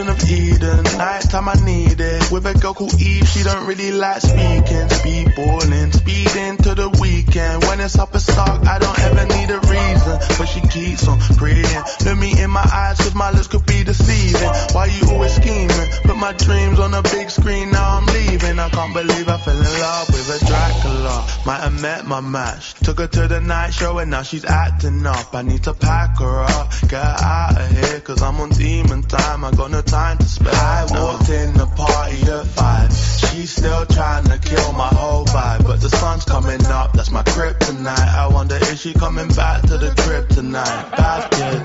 Garden of Eden, night time I need. With a girl called Eve, she don't really like speaking. speed Speedballing, speeding to the weekend. When it's up a stock, I don't ever need a reason. But she keeps on praying. Look me in my eyes, cause my looks could be deceiving. Why you always scheming? Put my dreams on a big screen, now I'm leaving. I can't believe I fell in love with a Dracula. Might have met my match. Took her to the night show and now she's acting up. I need to pack her up, get her out of here, cause I'm on demon time. I got no time to spare. I walked in the party at five. She's still trying to kill my whole vibe. But the sun's coming up, that's my kryptonite. I wonder is she coming back to the trip tonight? Bad kid.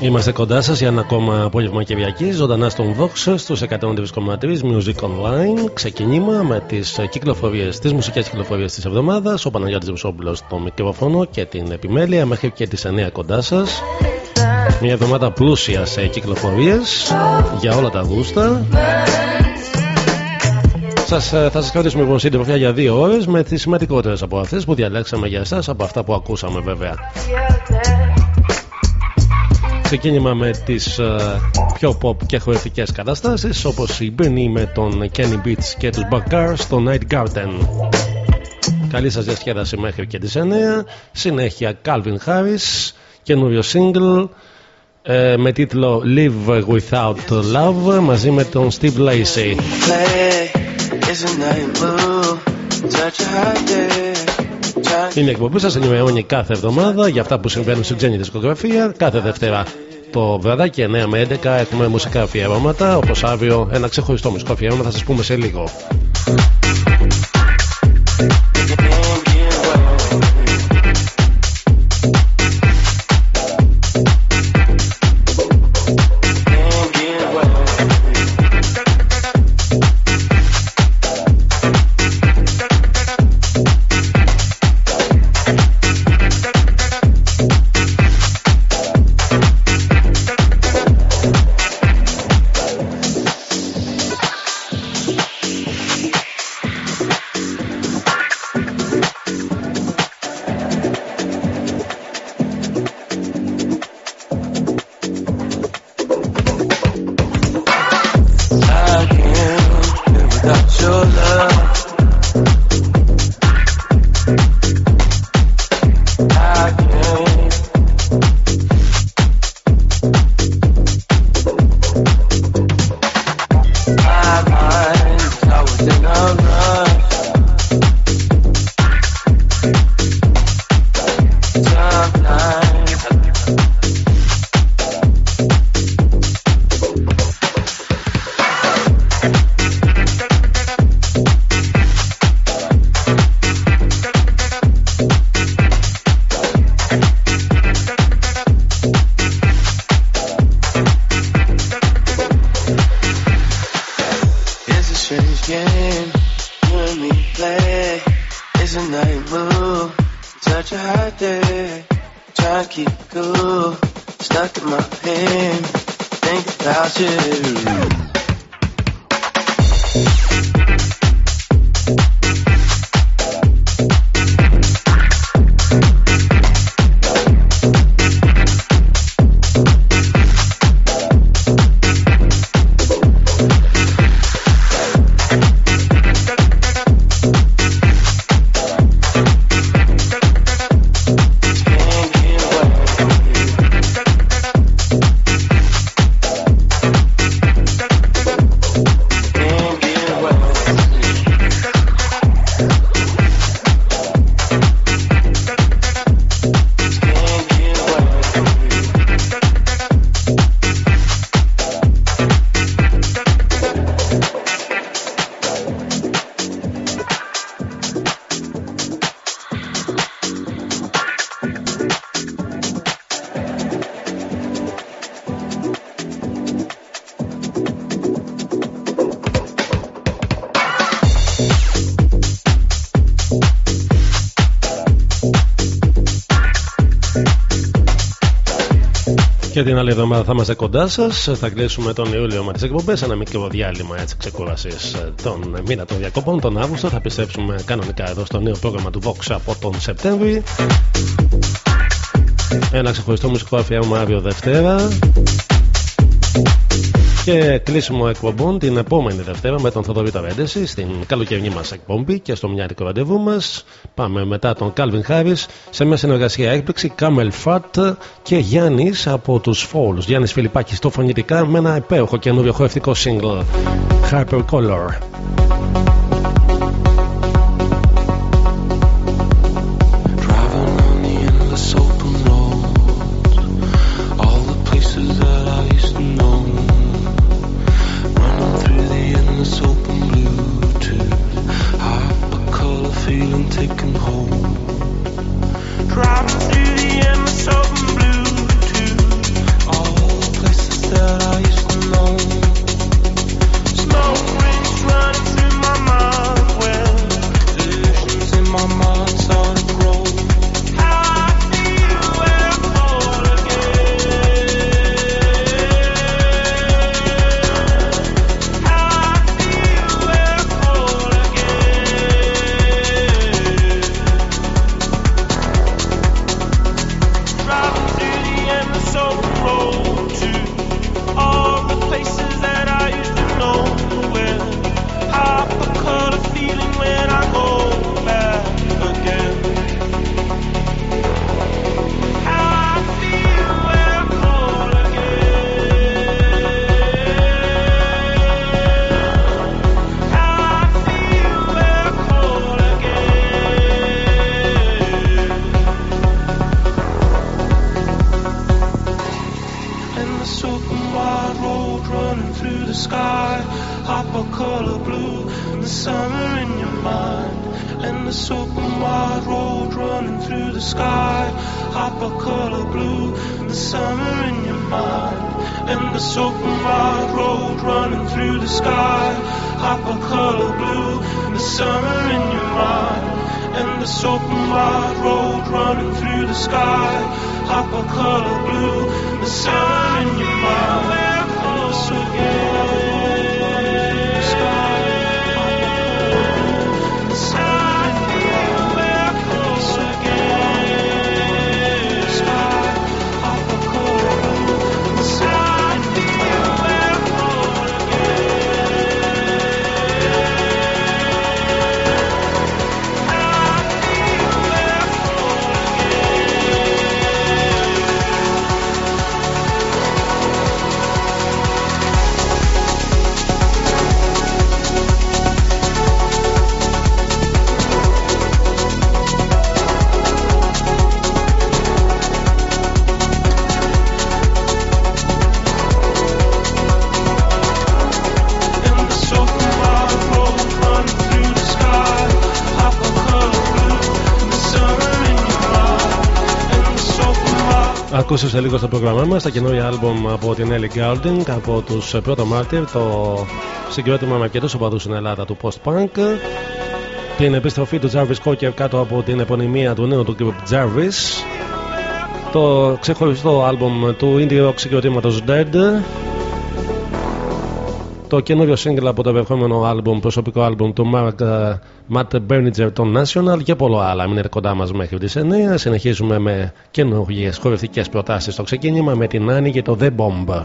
Είμαστε κοντά σας για ένα ακόμα απόγευμα Κυριακή, ζωντανά στον Vox στους 103,3 Music Online. Ξεκινήμα με τις κυκλοφορίες, τις μουσικές κυκλοφορίες της εβδομάδας. Ο Παναγιώτης Βουσόπουλος στο μικρόφωνο και την επιμέλεια μέχρι και τις 9 κοντά σας. Μια εβδομάδα πλούσια σε κυκλοφορίες για όλα τα γούστα. Σας, ε, θα σας κρατήσουμε λοιπόν σύντροφια για δύο ώρες με τις σημαντικότερες από αυτές που διαλέξαμε για εσάς από αυτά που ακούσαμε βέβαια. Ξεκίνημα με τις uh, πιο pop και χορευτικές καταστάσεις όπως η Benny με τον Kenny Beats και τους Backcars στο Night Garden. Καλή σας διασκέδαση μέχρι και τις 9. Συνέχεια Calvin Harris, καινούριο single ε, με τίτλο Live Without Love μαζί με τον Steve Lacey. Είναι εκπομπή σας ενημερώνει κάθε εβδομάδα για αυτά που συμβαίνουν στην ξένη δισκογραφία. Κάθε Δευτέρα το βραδάκι 9 με 11 έχουμε μουσικά αφιερώματα. Όπως αύριο ένα ξεχωριστό μουσικό αφιέρωμα θα σας πούμε σε λίγο. Και την άλλη εβδομάδα θα είμαστε κοντά σας. Θα κλείσουμε τον Ιούλιο με τις εκπομπές. Ένα μικρό διάλειμμα έτσι ξεκούρασης τον μήνα των διακοπών. Τον Αύγουστο θα επιστρέψουμε κανονικά εδώ στο νέο πρόγραμμα του Vox από τον Σεπτέμβρη. Ένα ξεχωριστό μουσικό αφιέρωμα αύριο Δευτέρα. Και κλείσιμο εκπομπών την επόμενη Δευτέρα με τον Θοδωρή Ταβέντεση στην καλοκαιρινή μας εκπομπή και στο μυαλικό ραντεβού μας. Πάμε μετά τον Calvin Harris σε μια συνεργασία έκπληξη Camel Fat και Γιάννης από τους Falls. Γιάννης Φιλιππάκης στο φωνητικά με ένα υπέροχο καινούριο χορευτικό single Hyper σε λίγο στο πρόγραμμά μας τα καινούργια άλμπομ από την Ellie Goulding από τους πρώτο Μάρτυρ, το συγκρότημα με αρκετούς οπαδούς στην Ελλάδα του post-punk. Την επιστροφή του Jarvis Cocker κάτω από την επωνυμία του νέου του group Jarvis. Το ξεχωριστό άλμπομ του indie rock συγκροτήματος Dead το καινούριο single από το επερχόμενο άλμπουμ, προσωπικό άλμπουμ του Mark, uh, Matt Berninger των National και πολλά άλλα. Μείνετε κοντά μας μέχρι τις 9. Συνεχίζουμε με καινούργιες χορευτικές προτάσεις στο ξεκίνημα με την Άννη και το The Bomb.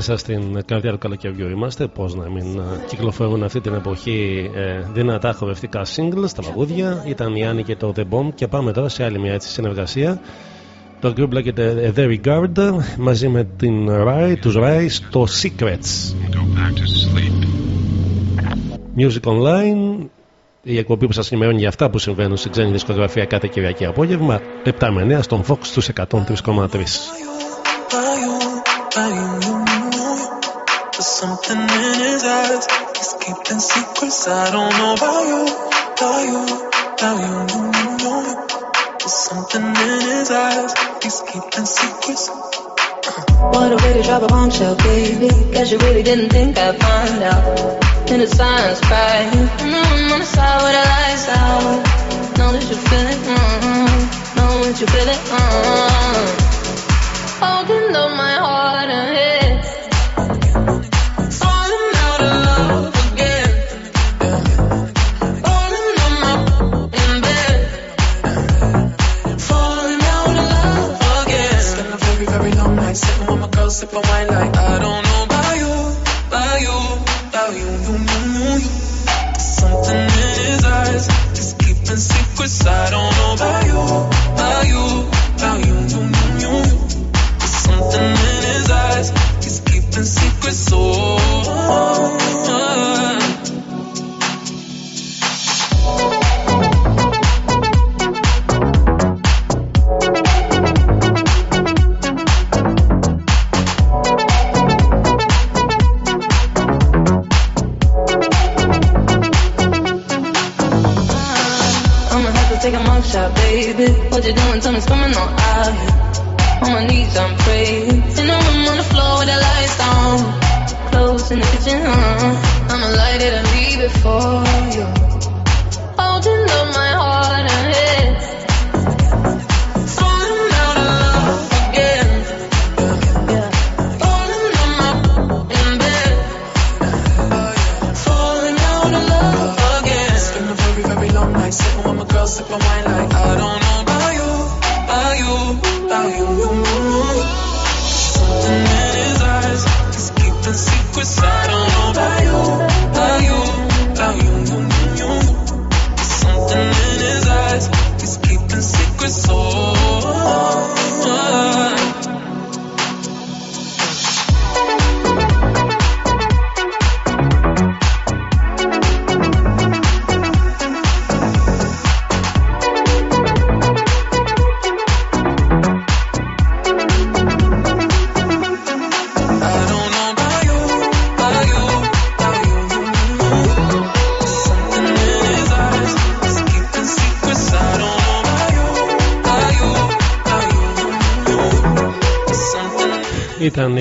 Μέσα στην καρδιά του καλοκαιριού είμαστε. Πώς να μην ε, κυκλοφορούν αυτή την εποχή ε, δυνατά χορευτικά singles στα παγούδια. Ήταν η Άννη και το The Bomb. Και πάμε τώρα σε άλλη μια έτσι συνεργασία. Το group λέγεται The Regard μαζί με την Rai, τους Rai στο Secrets. Music Online, η εκπομπή που σας ενημερώνει για αυτά που συμβαίνουν στην ξένη δισκογραφία κάθε Κυριακή απόγευμα, 7 με 9 στον Fox του 103,3. Something in his eyes. He's keeping secrets. I don't know about you, about you, about you, you, you, you. There's something in his eyes. He's keeping secrets. What a way to drop a bombshell, baby. Guess you really didn't think I'd find out. In the silence, right? Mm, on the side where the lights out. Know that you feel it, mm, know that you feel it, mm. Holding up my heart and head. Sip of wine like I don't know about you, about you, about you, you, you, you, you. Something in his eyes, he's keeping secrets. I don't know about you, about you, about you, you, you, you. Something in his eyes, he's keeping secrets. Oh. You doing? Tell me, coming on here. On my knees, I'm praying. In the room on the floor with the lights down. Clothes in the kitchen, huh? I'ma light it and leave it for you.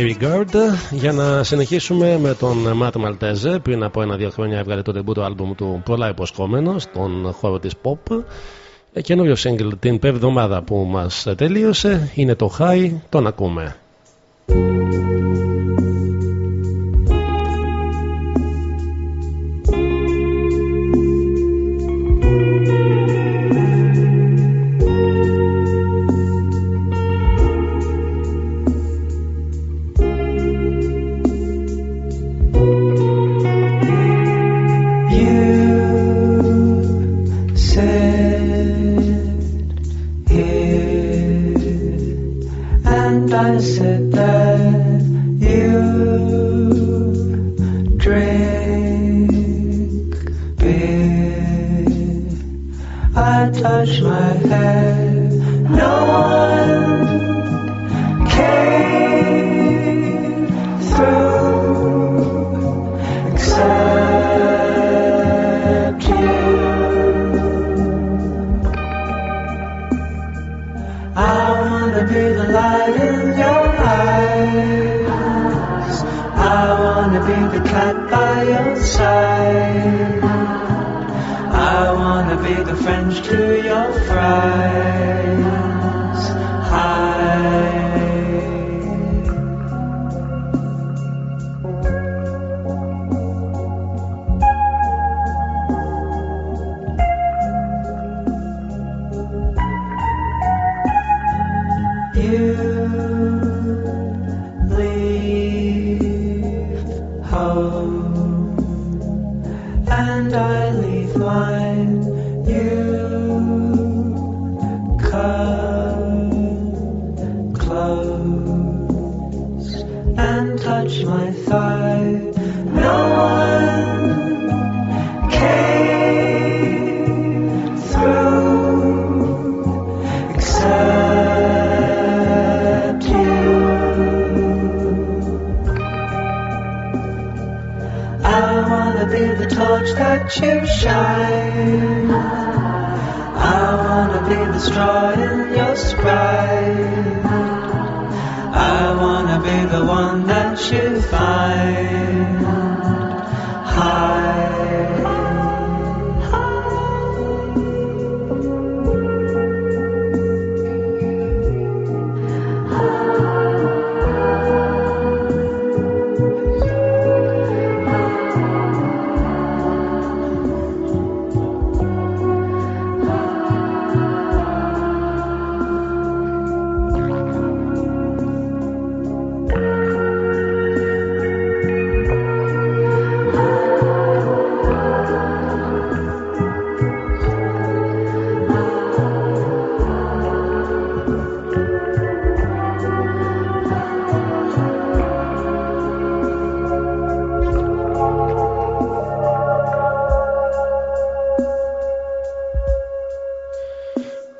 Regard για να συνεχίσουμε με τον Matt Maltese πριν από ένα-δύο χρόνια έβγαλε το debut άλμπουμ του πολλά υποσχόμενο στον χώρο της pop ε, καινούριο single την πέμπτη εβδομάδα που μας τελείωσε είναι το High, τον ακούμε.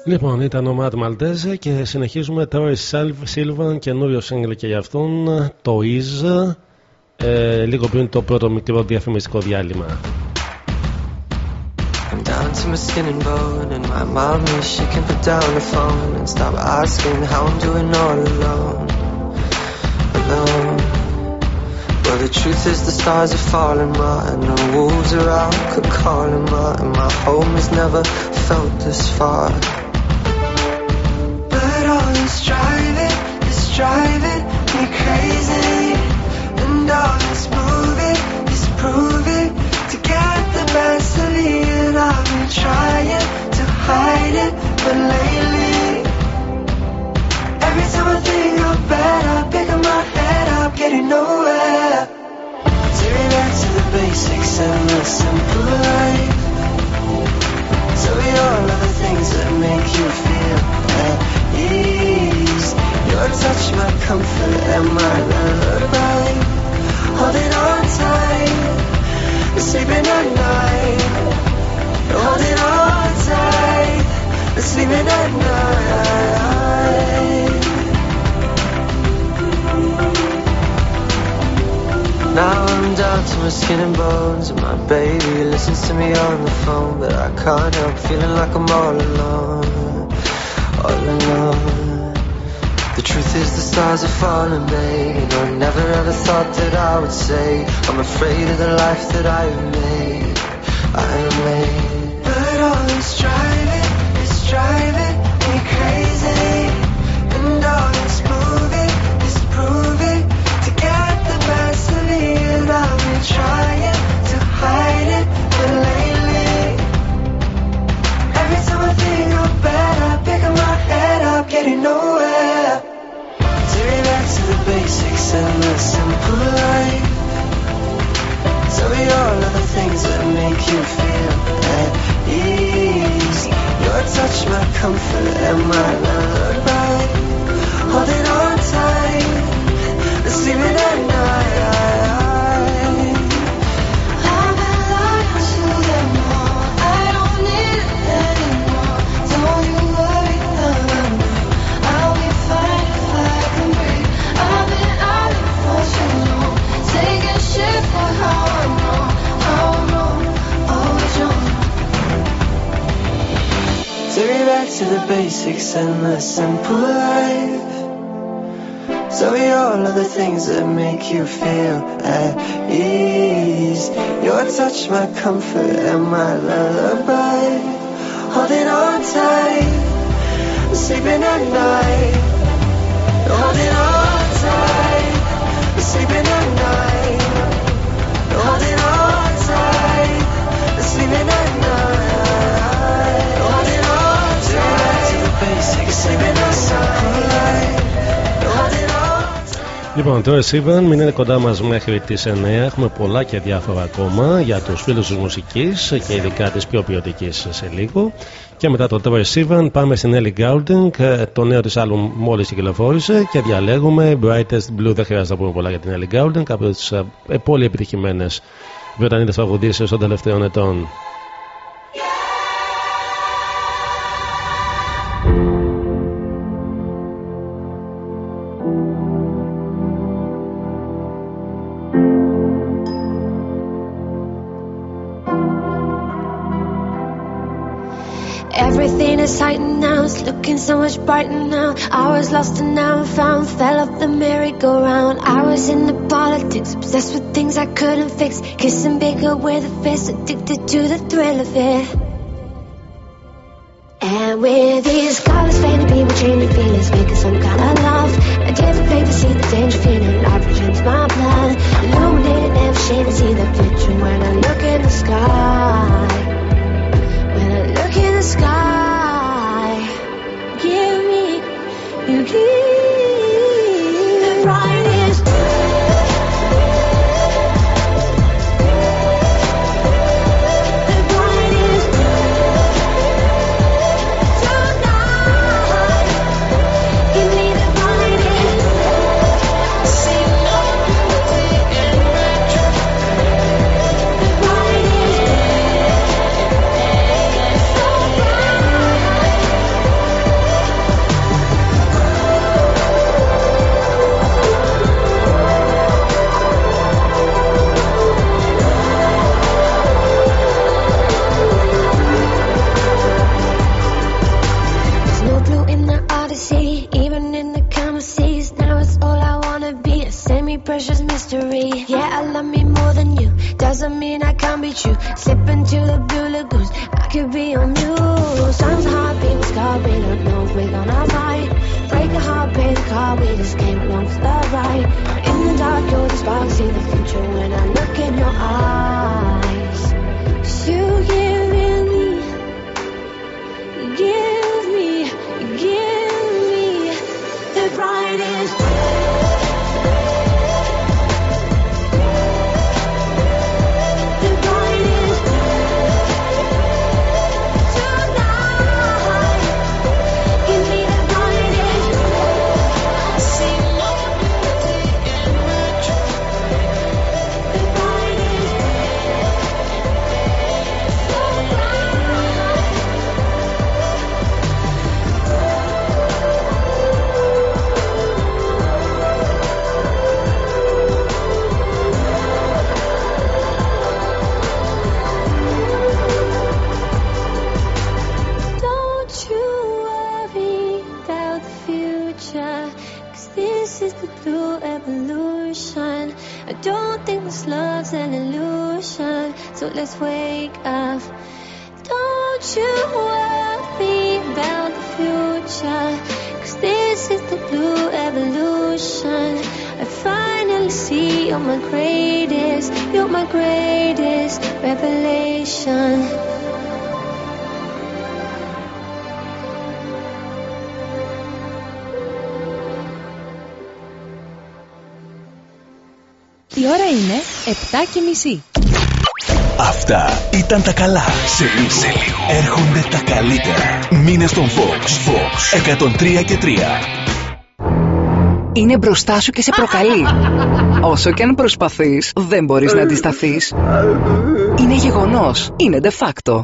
Λοιπόν, ήταν ο Ματ Μαλτέζε και συνεχίζουμε τώρα η Σίλβαν, καινούριο σύγκλι και για αυτόν, το Is, ε, λίγο πριν το πρώτο μικρό διαφημιστικό διάλειμμα. I'm down to my skin and bone And my mom is she can put down the phone And stop asking how I'm doing all alone Alone Well the truth is the stars are falling ma And the wolves are out could calling ma And my home has never felt this far driving it's driving me crazy. And all this moving is proving To get the best of me And I've been trying to hide it But lately Every time I think I'm better Picking my head up, getting nowhere. Take me back to the basics and the simple life. Tell me all of the things that make you feel at ease your touch, my comfort, and my lullaby. Holding on tight, sleeping at night. Holding on tight, sleeping at night. Now I'm down to my skin and bones, and my baby listens to me on the phone, but I can't help feeling like I'm all alone, The truth is the stars are falling, baby. I never ever thought that I would say I'm afraid of the life that I have made. I have made. But all this driving is driving me crazy, and all this moving is proving to get the best of me, and I've been trying to hide it, but lately, every time I think I'm better, picking my head up, getting nowhere. Take me back to the basics and the simple life. Tell me all of the things that make you feel at ease. Your touch, my comfort, and my lullaby. Holding on tight, sleeping at night. To the basics and the simple life. Tell me all of the things that make you feel at ease. Your touch, my comfort, and my lullaby. Holding on tight, sleeping at night. Holding on basics, sleeping at night. Holding on. Λοιπόν, το Sivan μείνετε κοντά μας μέχρι τις 9. Έχουμε πολλά και διάφορα ακόμα για τους φίλους της μουσικής και ειδικά της πιο ποιοτικής σε λίγο. Και μετά το Troy Sivan πάμε στην Ellie Goulding. Το νέο της άλμπουμ μόλις κυκλοφόρησε και διαλέγουμε Brightest Blue. Δεν χρειάζεται να πούμε πολλά για την Ellie Goulding. Από τι πολύ επιτυχημένες Βρετανίδες τραγουδίστρε των τελευταίων ετών. So much brighter now. I was lost and now I'm found, fell off the merry-go-round. I was in the politics, obsessed with things I couldn't fix. Kissing bigger with a fist, addicted to the thrill of it. And with these colors fading, people changing feelings, making some kind of love. A different to see the danger feeling, life returns my blood. Illuminated, never shaded, see the future when I look in the sky. you. keep Doesn't mean I can't be true. Slip into the blue lagoons, I could be on. Songs a heartbeat, was scarred, we don't know if we're gonna fight. Break a heart, pay the car, we just came along for the ride. In the dark, you're the spark, see the future when I look in your eyes. 'Cause you give let's wake up. Don't you worry about the future. Cause this is the blue evolution. I finally see you're my greatest, you're my greatest revelation. Η ώρα είναι 7 και μισή. Αυτά ήταν τα καλά. Σε λίγο, σε λίγο. έρχονται τα καλύτερα. Μήνε στον Fox. Fox 103 και 3. Είναι μπροστά σου και σε προκαλεί. Όσο και αν προσπαθείς, δεν μπορείς να αντισταθείς. Είναι γεγονός. Είναι de facto.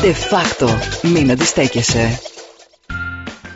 De facto. Μην αντιστέκεσαι.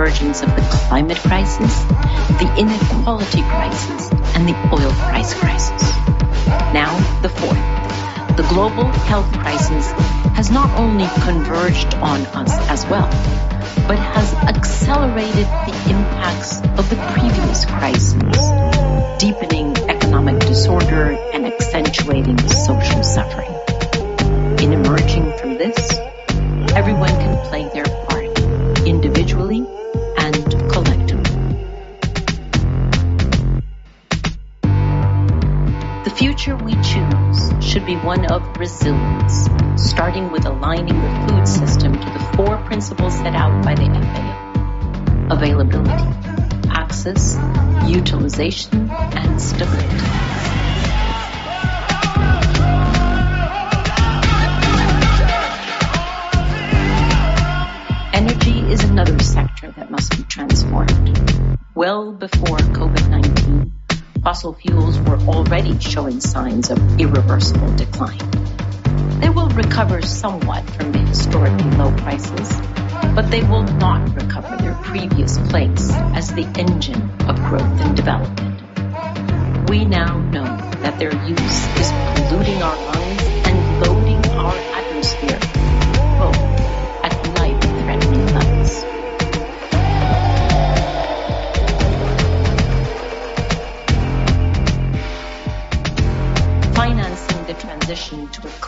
convergence of the climate crisis, the inequality crisis, and the oil price crisis. Now, the fourth. The global health crisis has not only converged on us as well, but has accelerated the impacts of the previous crises, deepening economic disorder and accentuating social suffering. In emerging from this, everyone can play their future we choose should be one of resilience, starting with aligning the food system to the four principles set out by the FAO. Availability, access, utilization, and stability. Energy is another sector that must be transformed. Well before COVID-19, fossil fuels were already showing signs of irreversible decline. They will recover somewhat from the historically low prices, but they will not recover their previous place as the engine of growth and development. We now know that their use is polluting our lungs and loading our atmosphere,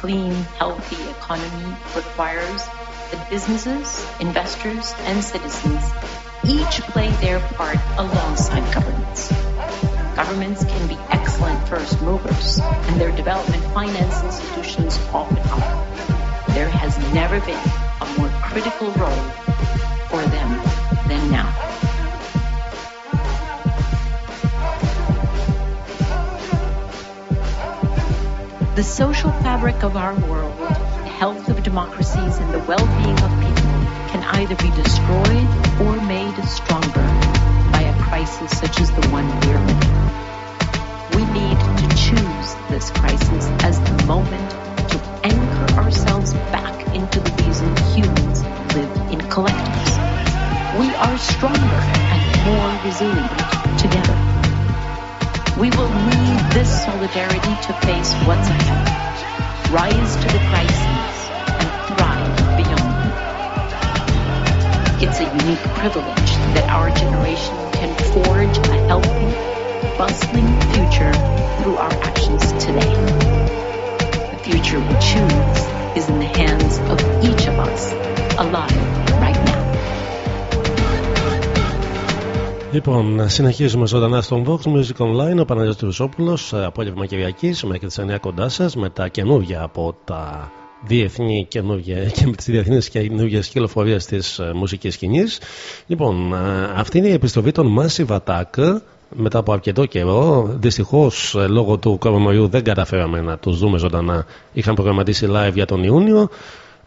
clean, healthy economy requires that businesses, investors, and citizens each play their part alongside governments. Governments can be excellent first movers, and their development finance institutions often are. There has never been a more critical role for them The social fabric of our world, the health of democracies, and the well-being of people can either be destroyed or made stronger by a crisis such as the one we're living. We need to choose this crisis as the moment to anchor ourselves back into the reason humans live in collectives. We are stronger and more resilient together. We will need this solidarity to face what's ahead, rise to the crises, and thrive beyond. It's a unique privilege that our generation can forge a healthy, bustling future through our actions today. The future we choose is in the hands of each of us, alive Λοιπόν, συνεχίζουμε ζωντανά στον Vox Music Online. Ο Παναγιώτης Τρουσόπουλος, απόγευμα Κυριακής, μέχρι τις 9 κοντά σας, με τα καινούργια από τα διεθνή καινούργια και με τις διεθνείς καινούργιες κυκλοφορίες της ε, μουσικής σκηνής. Λοιπόν, ε, αυτή είναι η επιστροφή των Massive Attack μετά από αρκετό καιρό. Δυστυχώς ε, λόγω του κορονοϊού δεν καταφέραμε να τους δούμε ζωντανά. Είχαν προγραμματίσει live για τον Ιούνιο.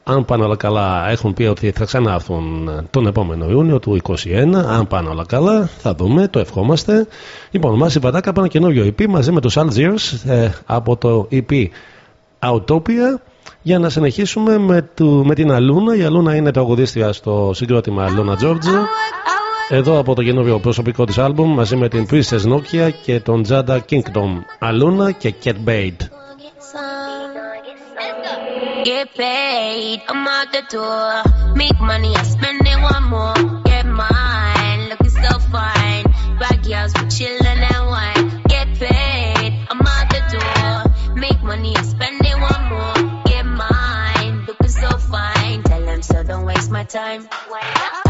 Αν πάνε όλα καλά, έχουν πει ότι θα ξανάρθουν τον επόμενο Ιούνιο του 2021. Αν πάνε όλα καλά, θα δούμε, το ευχόμαστε. Λοιπόν, Massive Attack από ένα καινούριο EP μαζί με τους Algiers ε, από το EP Autopia για να συνεχίσουμε με, του, με την Αλούνα. Η Αλούνα είναι τραγουδίστρια στο συγκρότημα Αλούνα Georgia. Εδώ από το καινούριο προσωπικό της άλμπουμ μαζί με την Princess Nokia και τον Jada Kingdom. Αλούνα και Cat Bait. Get paid, I'm out the door. Make money, I spend it one more. Get mine, looking so fine. Bad girls, we chillin' and wine. Get paid, I'm out the door. Make money, I spend it one more. Get mine, looking so fine. Tell them so, don't waste my time. I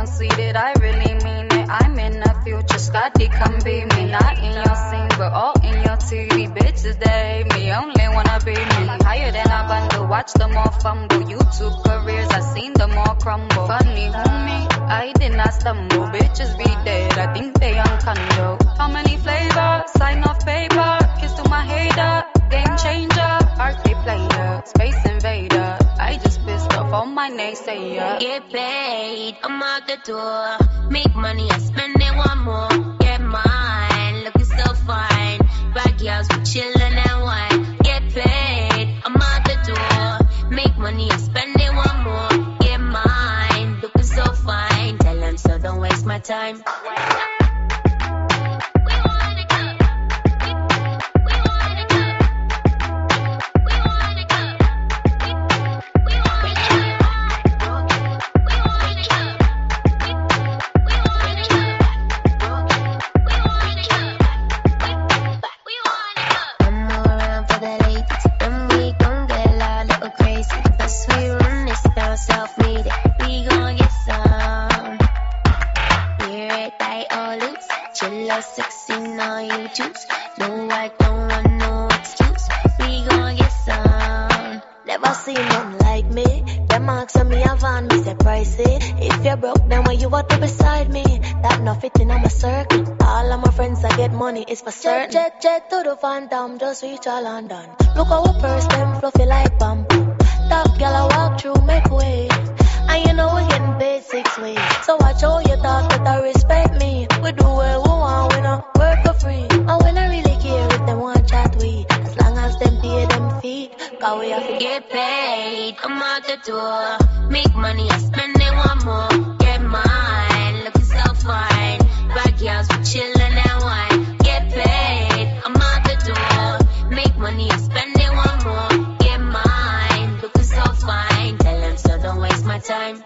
conceited, I really mean it. I'm in the future, Scotty, come be me. Not in your scene, but all in your TV. Bitches, they me, only wanna be me. Higher than a bundle, watch them all fumble. YouTube careers, I seen them all crumble. Funny, homie, I did not stumble. Bitches be dead, I think they on condo. How many flavors? Sign off paper, kiss to my hater. Game changer, arcade player, space invader. I just pissed off all my. Get paid, I'm out the door. Make money, I spend it one more. Get mine, looking so fine. Bad girls, we chillin' and wine. Get paid, I'm out the door. Make money, I spend it one more. Get mine, looking so fine. Tell them so, don't waste my time. Choose. No, I don't want no excuse. We gon' get some. Never seen nothing like me. Them marks on me have on me say pricey. If you're broke, then why you want to beside me? That not fitting on my circle. All of my friends I get money is for certain. Jet, jet, jet to the phantom, just reach all London. Look how we purse them fluffy like bamboo. Top girl I walk through, make way. And you know we're getting paid six ways. So watch how you talk, better respect me. We do what we want we no work for free. And when I really care if them want chat we, as long as them pay them fee, cause we have to Get paid, I'm out the door. Make money, I spend it one more. Get mine, looking so fine. Bad girls, we chillin' and wine. Get paid, I'm out the door. Make money, I spend it one more. Get mine, looking so fine. Tell them so don't waste my time.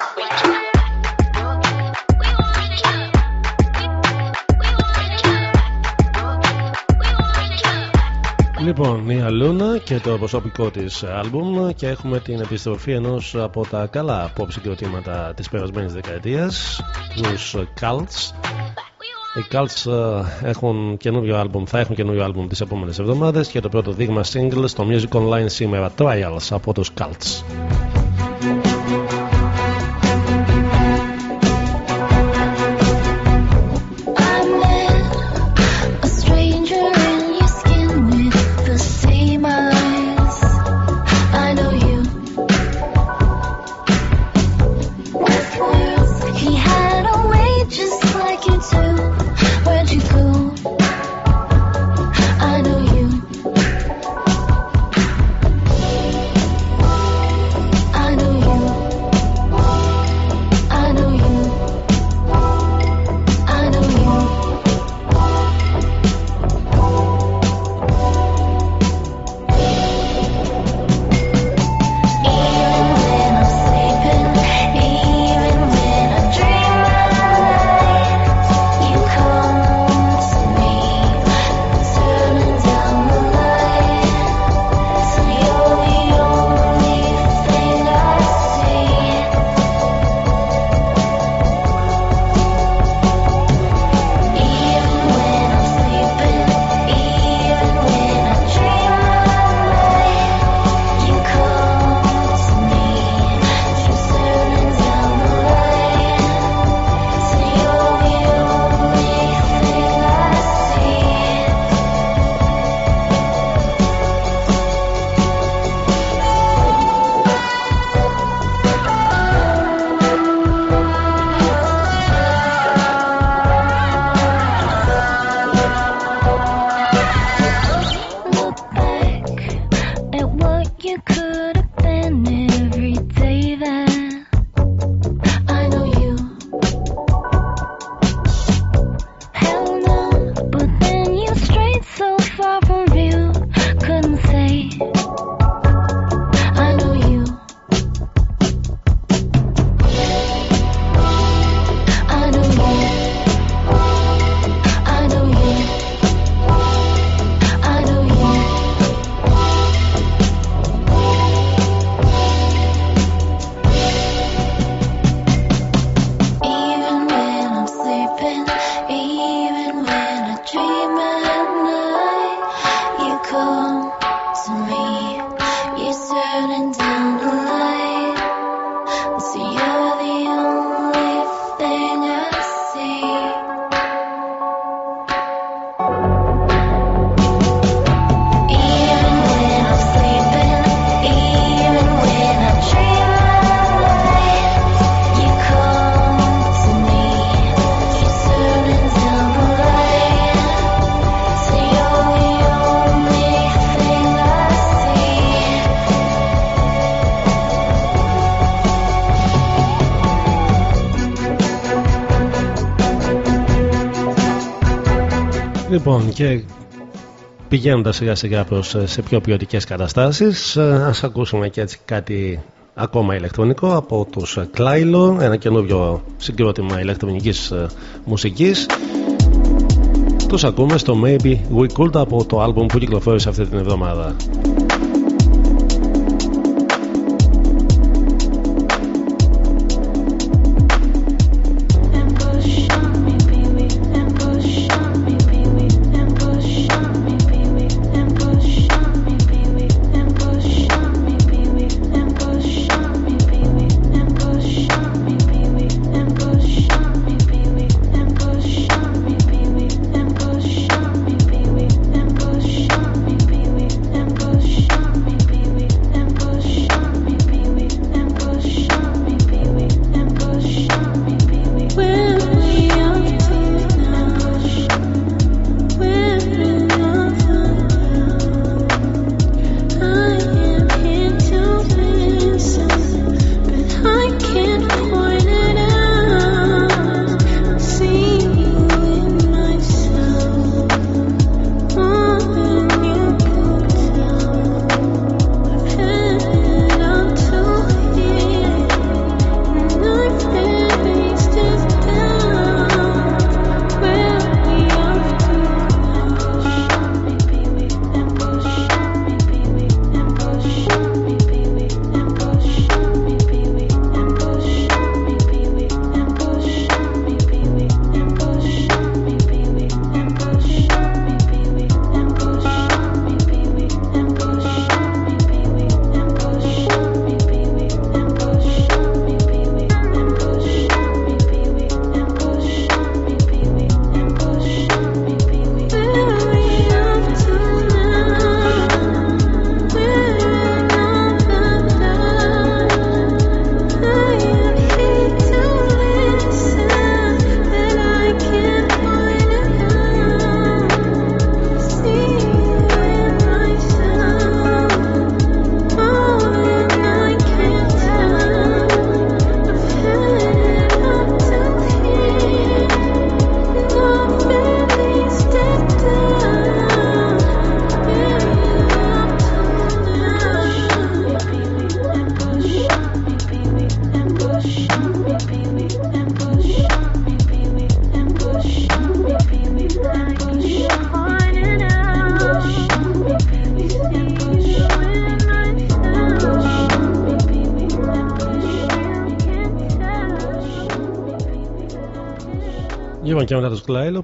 Λοιπόν, η Αλούνα και το προσωπικό της άλμπουμ και έχουμε την επιστροφή ενός από τα καλά pop συγκροτήματα της περασμένης δεκαετίας, του Cults. Οι Cults ε, έχουν καινούριο άλμπουμ, θα έχουν καινούριο άλμπουμ τις επόμενες εβδομάδες και το πρώτο δείγμα single στο Music Online σήμερα, Trials από τους Cults. Λοιπόν, και πηγαίνοντα σιγά σιγά προς, ε, σε πιο ποιοτικές καταστάσεις, ας ακούσουμε και έτσι κάτι ακόμα ηλεκτρονικό από τους Κλάιλο, ένα καινούριο συγκρότημα ηλεκτρονικής ε, μουσικής. Τους ακούμε στο Maybe We Could από το άλμπουμ που κυκλοφόρησε αυτή την εβδομάδα.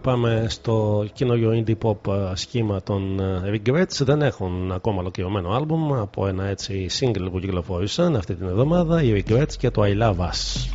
πάμε στο κοινό indie pop ε, σχήμα των ε, Regrets. Δεν έχουν ακόμα ολοκληρωμένο άλμπουμ από ένα έτσι single που κυκλοφόρησαν αυτή την εβδομάδα οι Regrets και το I Love Us.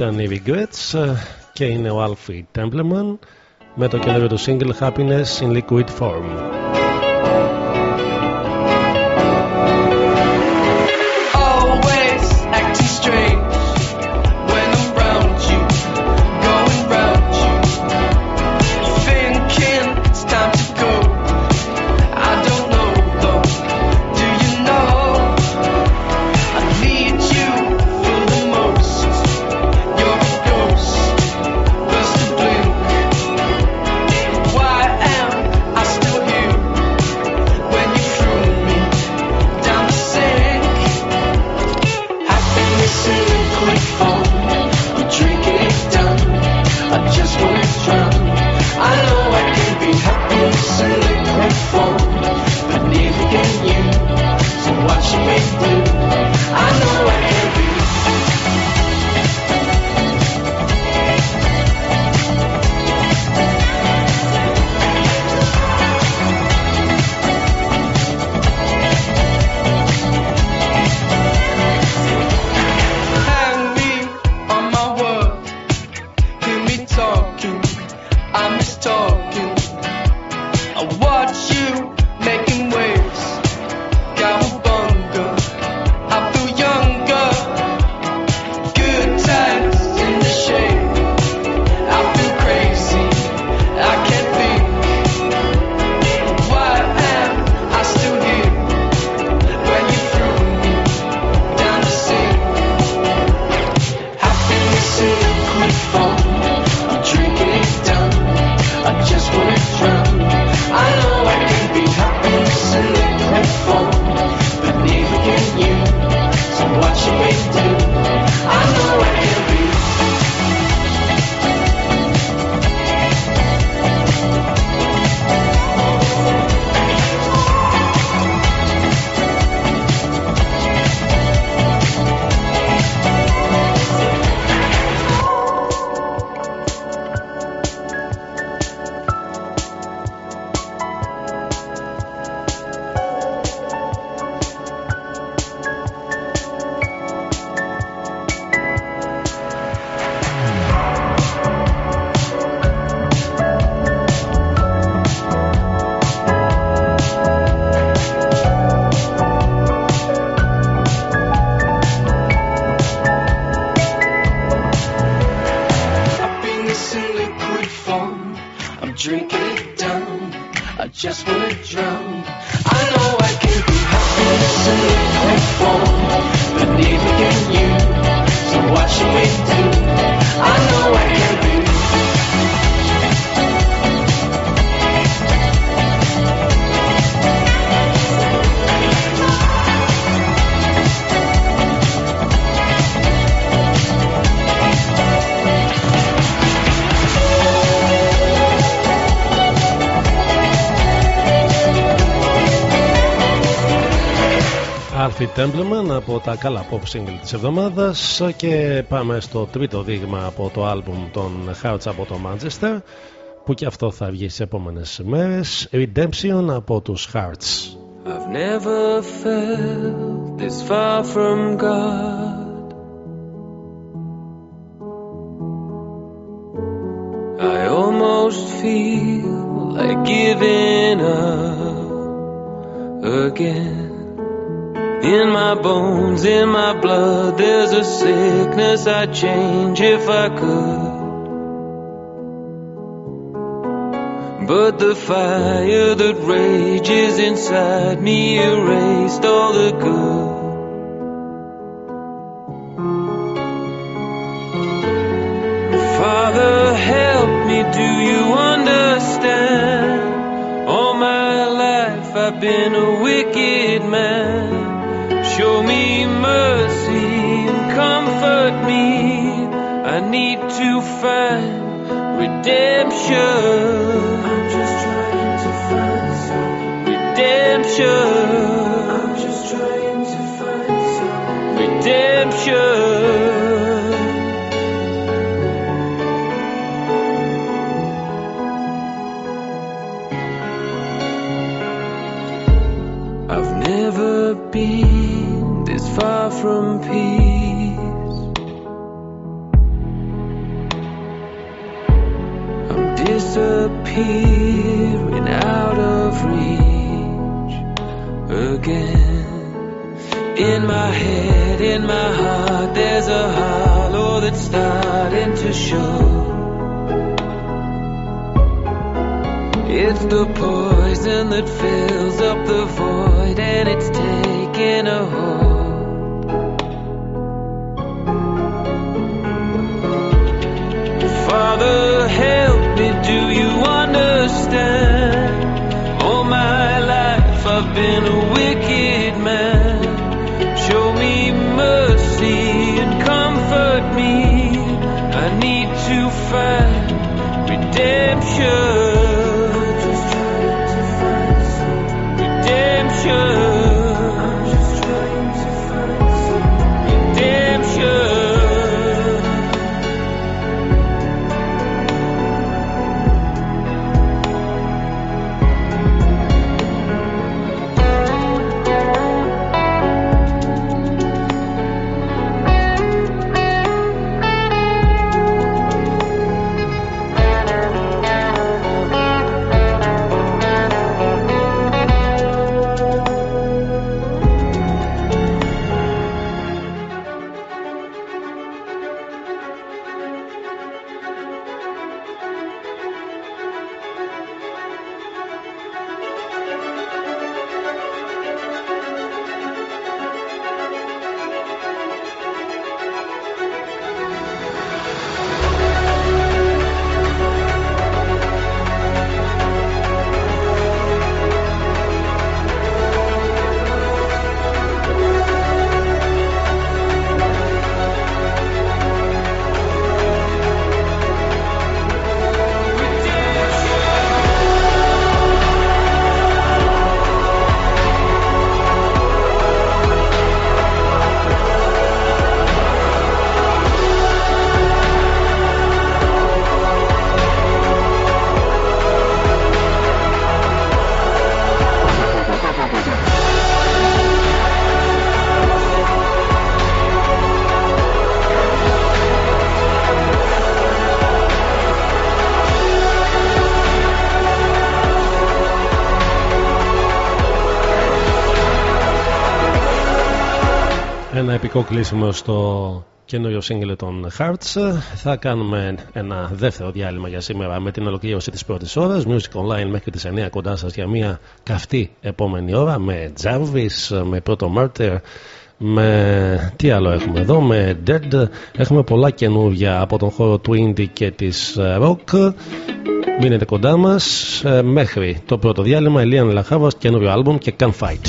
ήταν οι Regrets και είναι ο Alfie Templeman με το καινούριο του single Happiness in Liquid Form. Alfie Templeman από τα καλά pop single της εβδομάδας και πάμε στο τρίτο δείγμα από το άλμπουμ των Hearts από το Manchester που και αυτό θα βγει στις επόμενες μέρες Redemption από τους Hearts I've never felt this far from God. I almost feel like giving up again. In my bones, in my blood, there's a sickness I'd change if I could. But the fire that rages inside me erased all the good. Father, help me, do you understand? All my life I've been a wicked man. Need to find redemption. I'm just trying to find some redemption. I'm just trying to find some redemption. I've never been this far from peace. Disappearing out of reach again. In my head, in my heart, there's a hollow that's starting to show. It's the poison that fills up the void and it's taking a hold. Father, do you understand? All my life I've been a wicked man. Show me mercy and comfort me. I need to find redemption. Ένα επικό κλείσιμο στο καινούριο σύγκλι των Hearts. Θα κάνουμε ένα δεύτερο διάλειμμα για σήμερα με την ολοκλήρωση της πρώτης ώρας. Music Online μέχρι τις 9 κοντά σας για μια καυτή επόμενη ώρα με Jarvis, με πρώτο Murder, με τι άλλο έχουμε εδώ, με Dead. Έχουμε πολλά καινούργια από τον χώρο του Indie και της Rock. Μείνετε κοντά μας μέχρι το πρώτο διάλειμμα. Ελίαν Λαχάβα, καινούριο άλμπομ και Can Fight.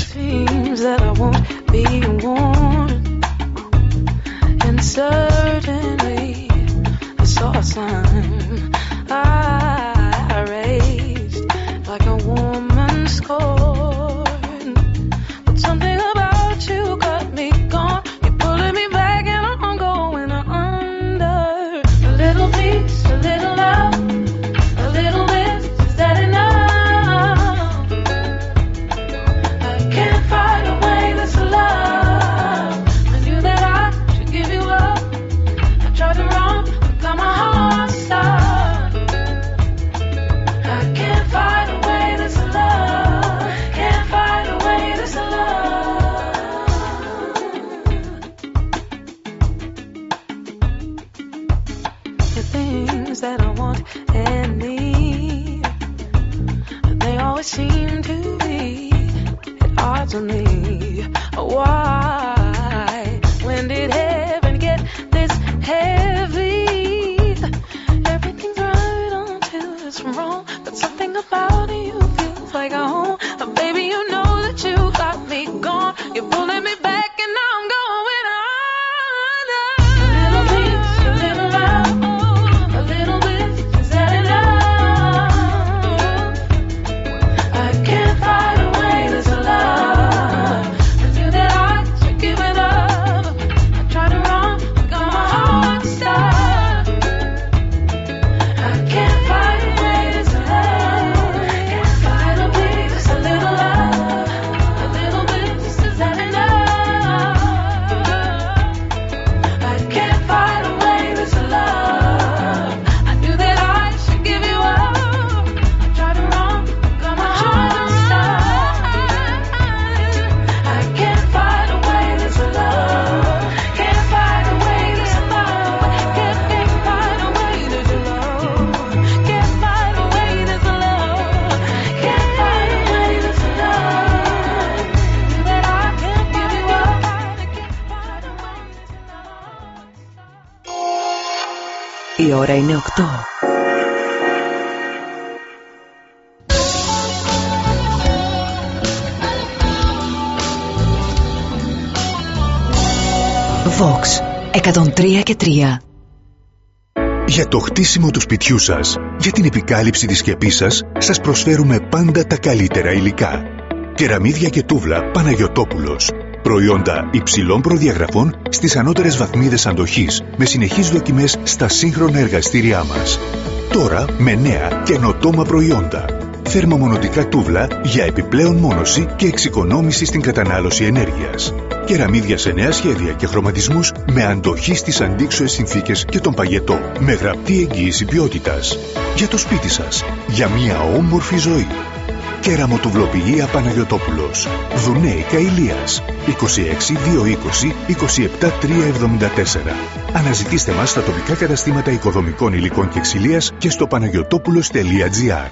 Η ώρα είναι 8. Vox 103 και 3 Για το χτίσιμο του σπιτιού σας, για την επικάλυψη της σκεπής σας, σας προσφέρουμε πάντα τα καλύτερα υλικά. Κεραμίδια και τούβλα Παναγιωτόπουλος. Προϊόντα υψηλών προδιαγραφών στις ανώτερες βαθμίδες αντοχής, με συνεχείς δοκιμές στα σύγχρονα εργαστήριά μας. Τώρα με νέα καινοτόμα προϊόντα. Θερμομονωτικά τούβλα για επιπλέον μόνωση και εξοικονόμηση στην κατανάλωση ενέργειας. Κεραμίδια σε νέα σχέδια και χρωματισμούς με αντοχή στις αντίξωες συνθήκες και τον παγετό. Με γραπτή εγγύηση ποιότητας. Για το σπίτι σας. Για μια όμορφη ζωή. Κεραμοτουβλοποιία Παναγιωτόπουλος. Δουνέικα Ηλίας. 26 220 27 374. Αναζητήστε μας στα τοπικά καταστήματα οικοδομικών υλικών και ξυλίας και στο παναγιωτόπουλος.gr.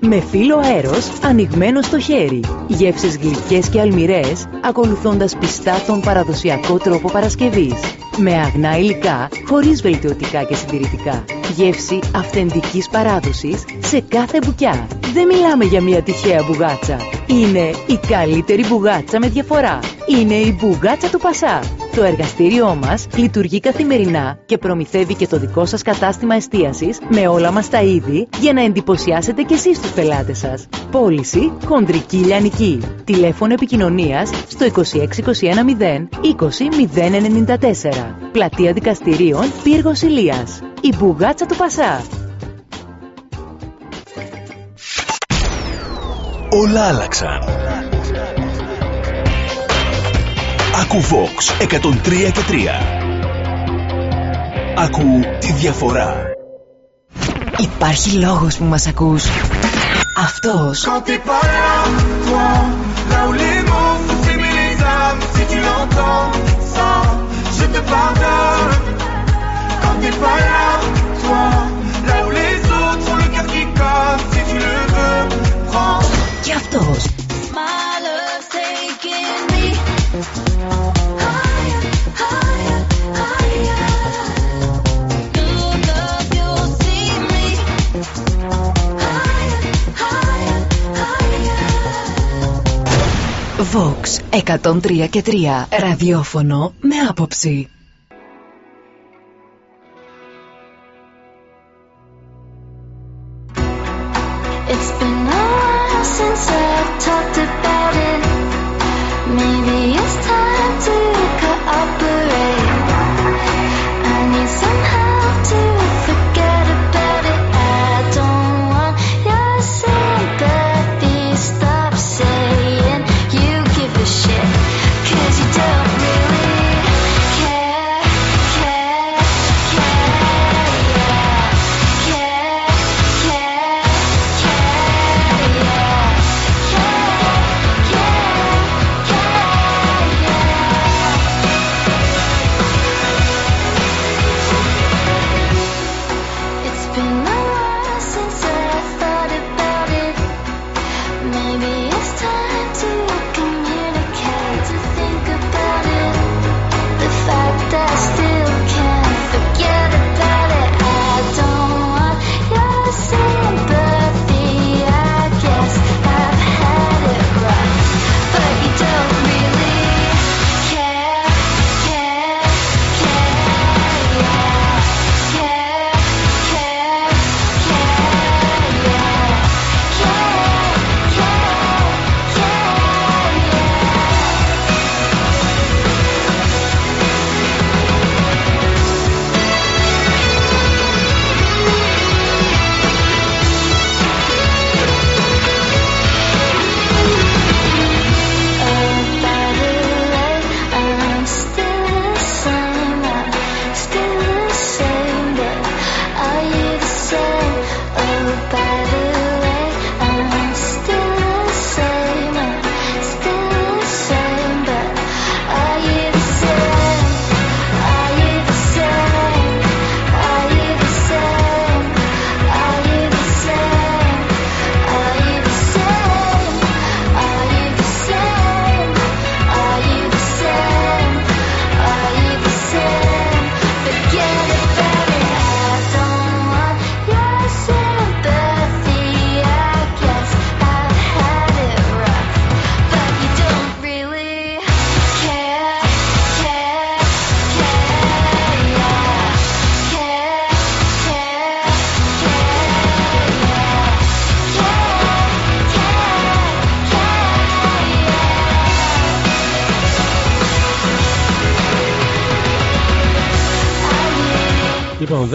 Με φύλλο αέρος ανοιγμένο στο χέρι. Γεύσεις γλυκές και αλμυρές, ακολουθώντας πιστά τον παραδοσιακό τρόπο παρασκευής. Με αγνά υλικά, χωρίς βελτιωτικά και συντηρητικά. Γεύση αυθεντικής παράδοσης σε κάθε μπουκιά. Δεν μιλάμε για μια τυχαία μπουγάτσα. Είναι η καλύτερη μπουγάτσα με διαφορά. Είναι η μπουγάτσα του Πασά. Το εργαστήριό μας λειτουργεί καθημερινά και προμηθεύει και το δικό σας κατάστημα εστίασης με όλα μας τα είδη για να εντυπωσιάσετε και εσείς τους πελάτες σας. Πώληση χοντρική λιανική. Τηλέφωνο επικοινωνίας στο 26210 20094. Πλατεία Δικαστηρίων Πύργος Ηλίας. Η μπουγάτσα του Πασά. Όλα άλλαξαν. Ακού Vox 103 και 3. Ακού τη διαφορά. Υπάρχει λόγος που μας ακούς. Αυτός. Quand t'es pas là, toi, Là où les mots font s'aimer les âmes, si tu l'entends, ça, je te pardonne. Quand t'es pas là, toi, là où les autres ont le cœur qui colle, si tu le veux, prends. Και αυτός. My love's taking me higher, higher, higher. Look up, you'll see me higher, higher, higher. Vox 103 και 3 ραδιόφωνο με άποψη.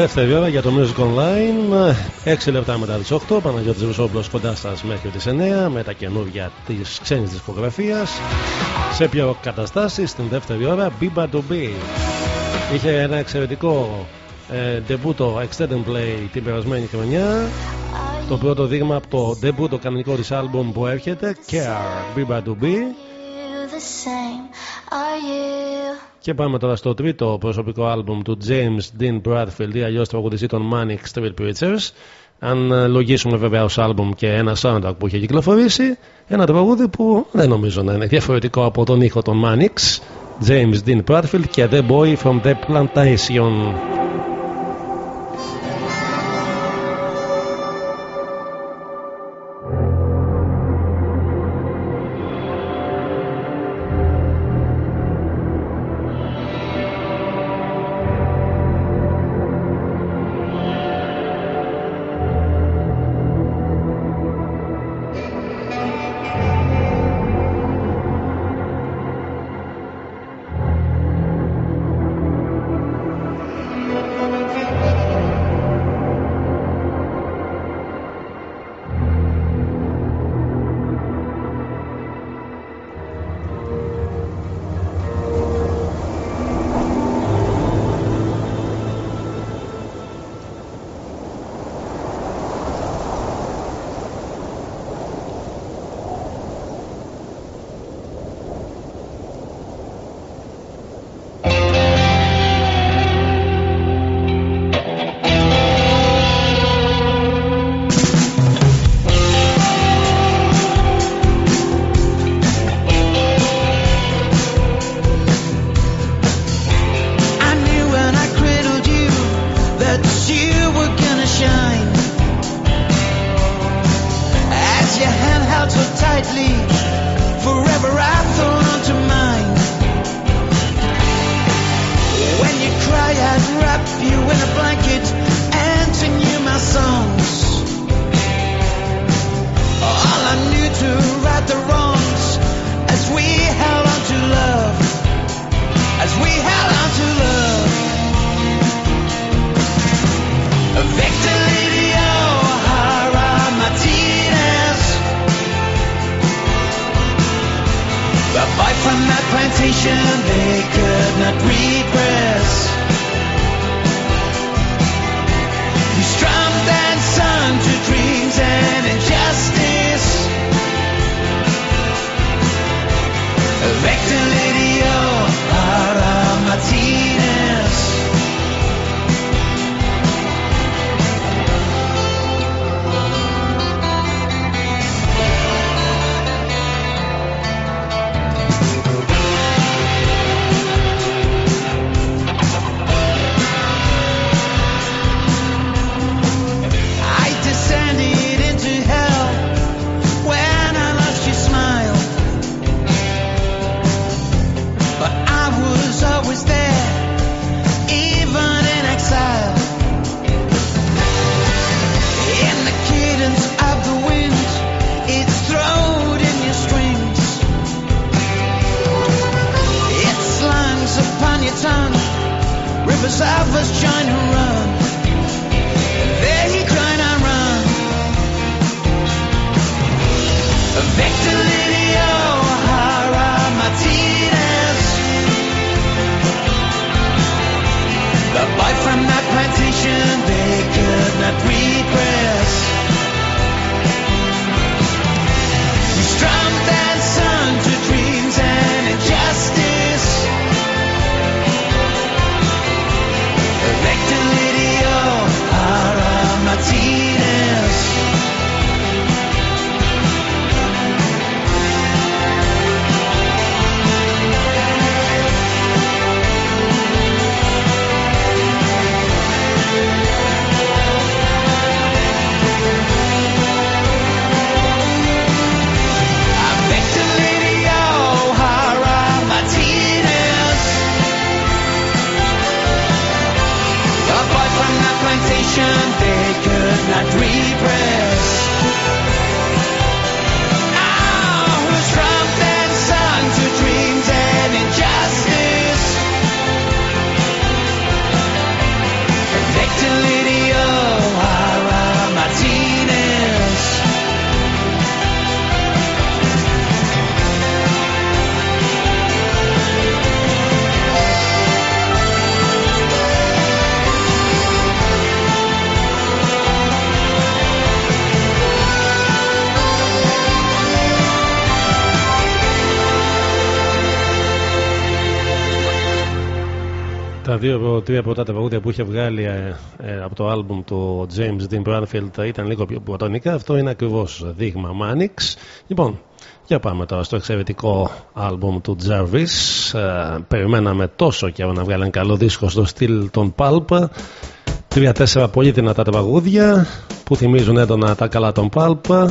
Δεύτερη ώρα για το Music Online. 6 λεπτά μετά τις 8. Παναγιώτης Βουσόμπλος κοντά σας μέχρι τις 9 με τα καινούργια της ξένης δισκογραφίας. Σε πιο καταστάσεις στην δεύτερη ώρα, Biba to Be. Είχε ένα εξαιρετικό ε, ντεμπούτο extended play την περασμένη χρονιά. Το πρώτο δείγμα από το ντεμπούτο κανονικό της άλμπουμ που έρχεται, Care, Biba to Και πάμε τώρα στο τρίτο προσωπικό άλμπουμ του James Dean Bradfield ή αλλιώς τραγουδιστή των Manic Street Preachers. Αν ε, λογίσουμε βέβαια ως άλμπουμ και ένα soundtrack που είχε κυκλοφορήσει, ένα τραγούδι που δεν νομίζω να είναι διαφορετικό από τον ήχο των Manics. James Dean Bradfield και The Boy from the Plantation. δύο-τρία πρώτα τα τραγούδια που είχε βγάλει ε, ε, από το άλμπουμ του James Dean Branfield ήταν λίγο πιο ποτονικά. Αυτό είναι ακριβώς δείγμα Manix. Λοιπόν, για πάμε τώρα στο εξαιρετικό άλμπουμ του Jarvis. Ε, περιμέναμε τόσο καιρό να βγάλει ένα καλό δίσκο στο στυλ των Pulp. Τρία-τέσσερα πολύ δυνατά τραγούδια που θυμίζουν έντονα τα καλά των Pulp.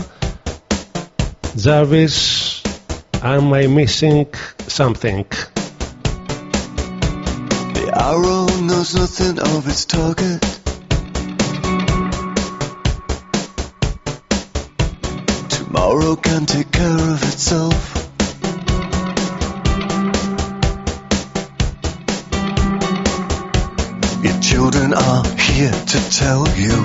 Jarvis, am I missing something? Our own knows nothing of its target. Tomorrow can take care of itself. Your children are here to tell you.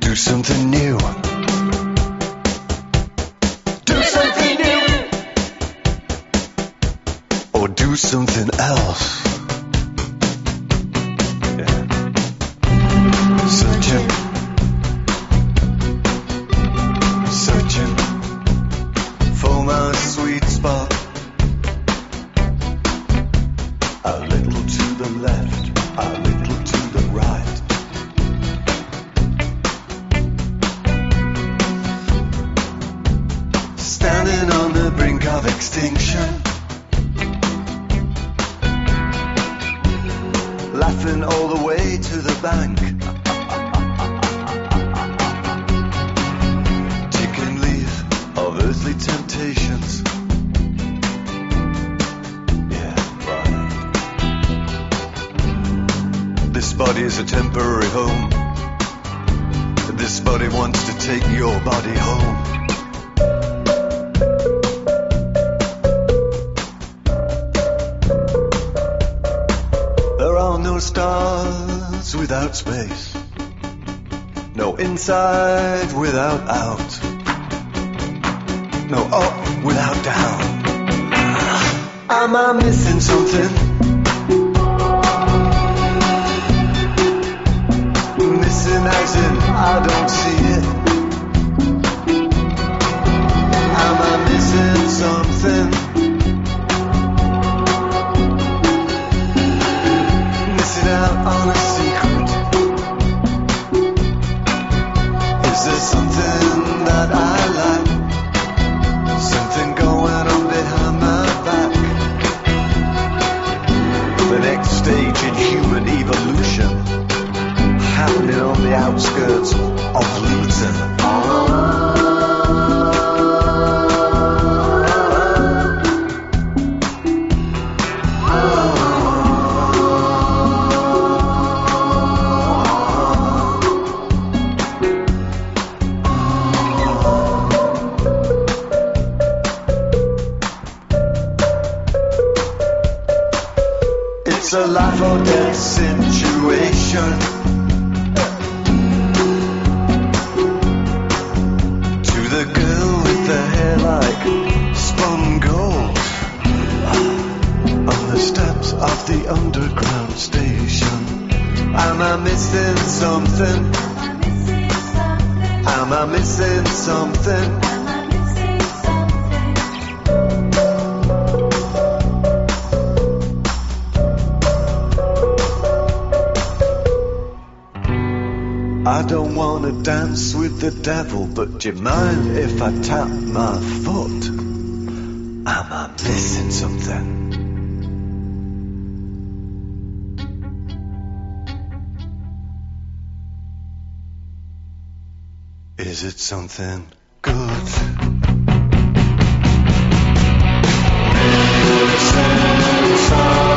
Do something new. something else. I'm missing something. Is it something good? Sensation.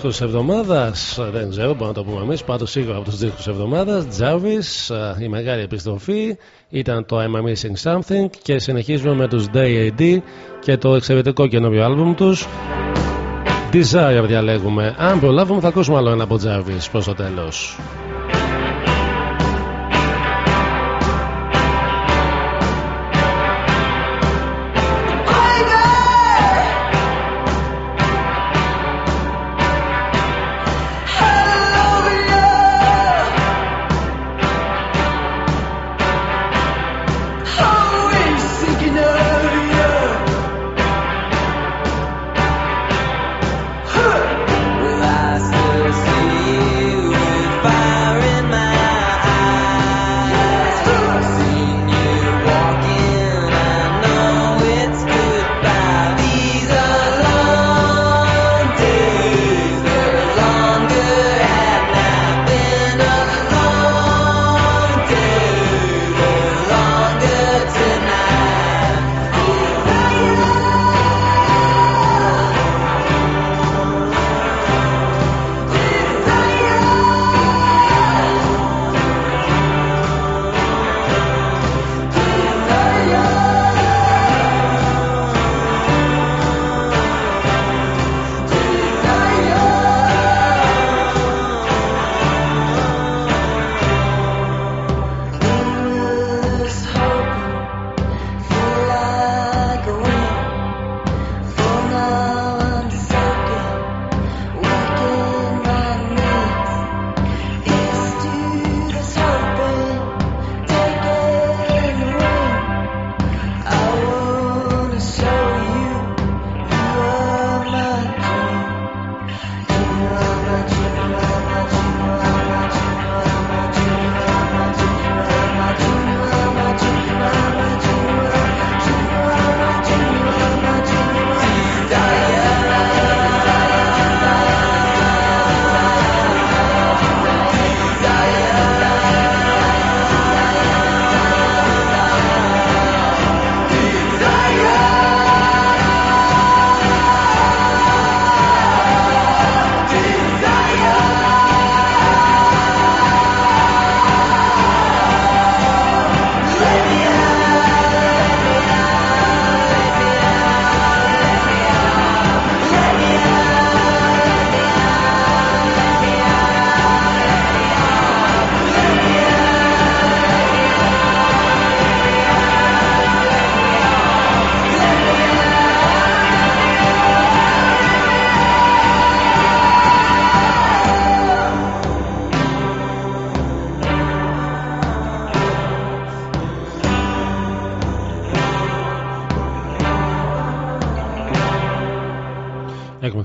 Ο δίσκος της εβδομάδας, δεν ξέρω, μπορούμε να το πούμε εμείς. Πάντως σίγουρα από τους δίσκους της εβδομάδας, Jarvis, η μεγάλη επιστροφή ήταν το I'm Missing Something και συνεχίζουμε με τους Day AD και το εξαιρετικό καινούριο άλμπουμ τους. Desire διαλέγουμε. Αν προλάβουμε, θα ακούσουμε άλλο ένα από Jarvis προς το τέλος.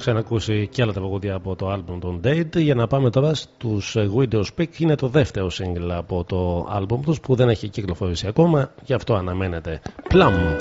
Ξανακούσει και άλλα τα παγωδιά από το album των Date για να πάμε τώρα στους Windows Peak είναι το δεύτερο single από το album τους που δεν έχει κυκλοφορήσει ακόμα. Γι' αυτό αναμένεται Plum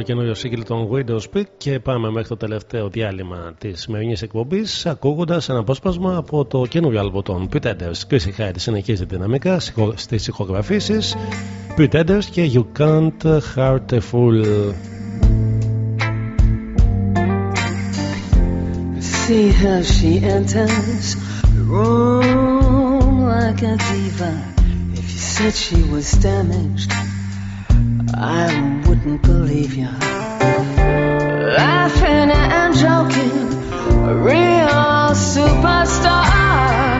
το καινούριο σύγκριτο των Windows Peak και πάμε μέχρι το τελευταίο διάλειμμα της σημερινής εκπομπής ακούγοντας ένα απόσπασμα από το καινούριο άλμπο των Pretenders. Chrissy Hyde συνεχίζει δυναμικά στις ηχογραφήσεις Pretenders και You Can't Heart a Fool. See how she enters the room like a diva. If you said she was damaged, I wouldn't believe you. Laughing and joking, a real superstar.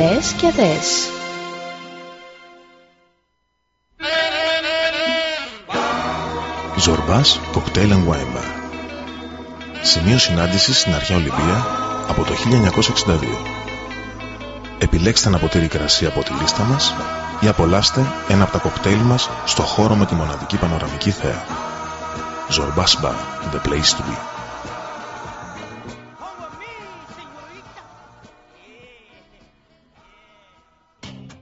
Μπες και δες. Ζορμπάς Cocktail and Wine Bar. Σημείο συνάντησης στην αρχαία Ολυμπία από το 1962. Επιλέξτε ένα ποτήρι κρασί από τη λίστα μας ή απολαύστε ένα από τα κοκτέιλ μας στο χώρο με τη μοναδική πανοραμική θέα. Ζορμπάς Bar, the place to be.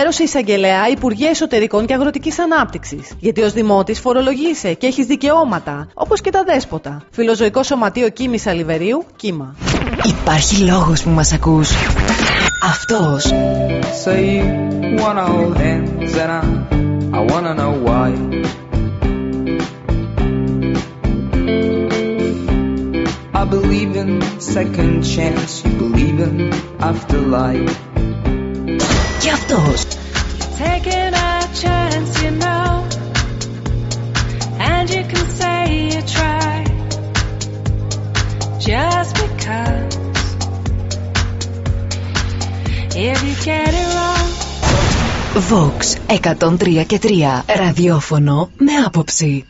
ενημέρωσε η εισαγγελέα Υπουργεία Εσωτερικών και Αγροτικής Ανάπτυξης. Γιατί ως δημότης φορολογείσαι και έχεις δικαιώματα, όπως και τα δέσποτα. Φιλοζωικό Σωματείο Κίμης Αλιβερίου, κύμα. Υπάρχει λόγος που μας ακούς. Αυτός. Say you wanna hold hands and I, I wanna know why. I believe in second chance, you believe in afterlife. Και αυτός. Taking a chance, you know. And you can say you tried. Just because. If you get it wrong. Vox 103 και 3 ραδιόφωνο με άποψη.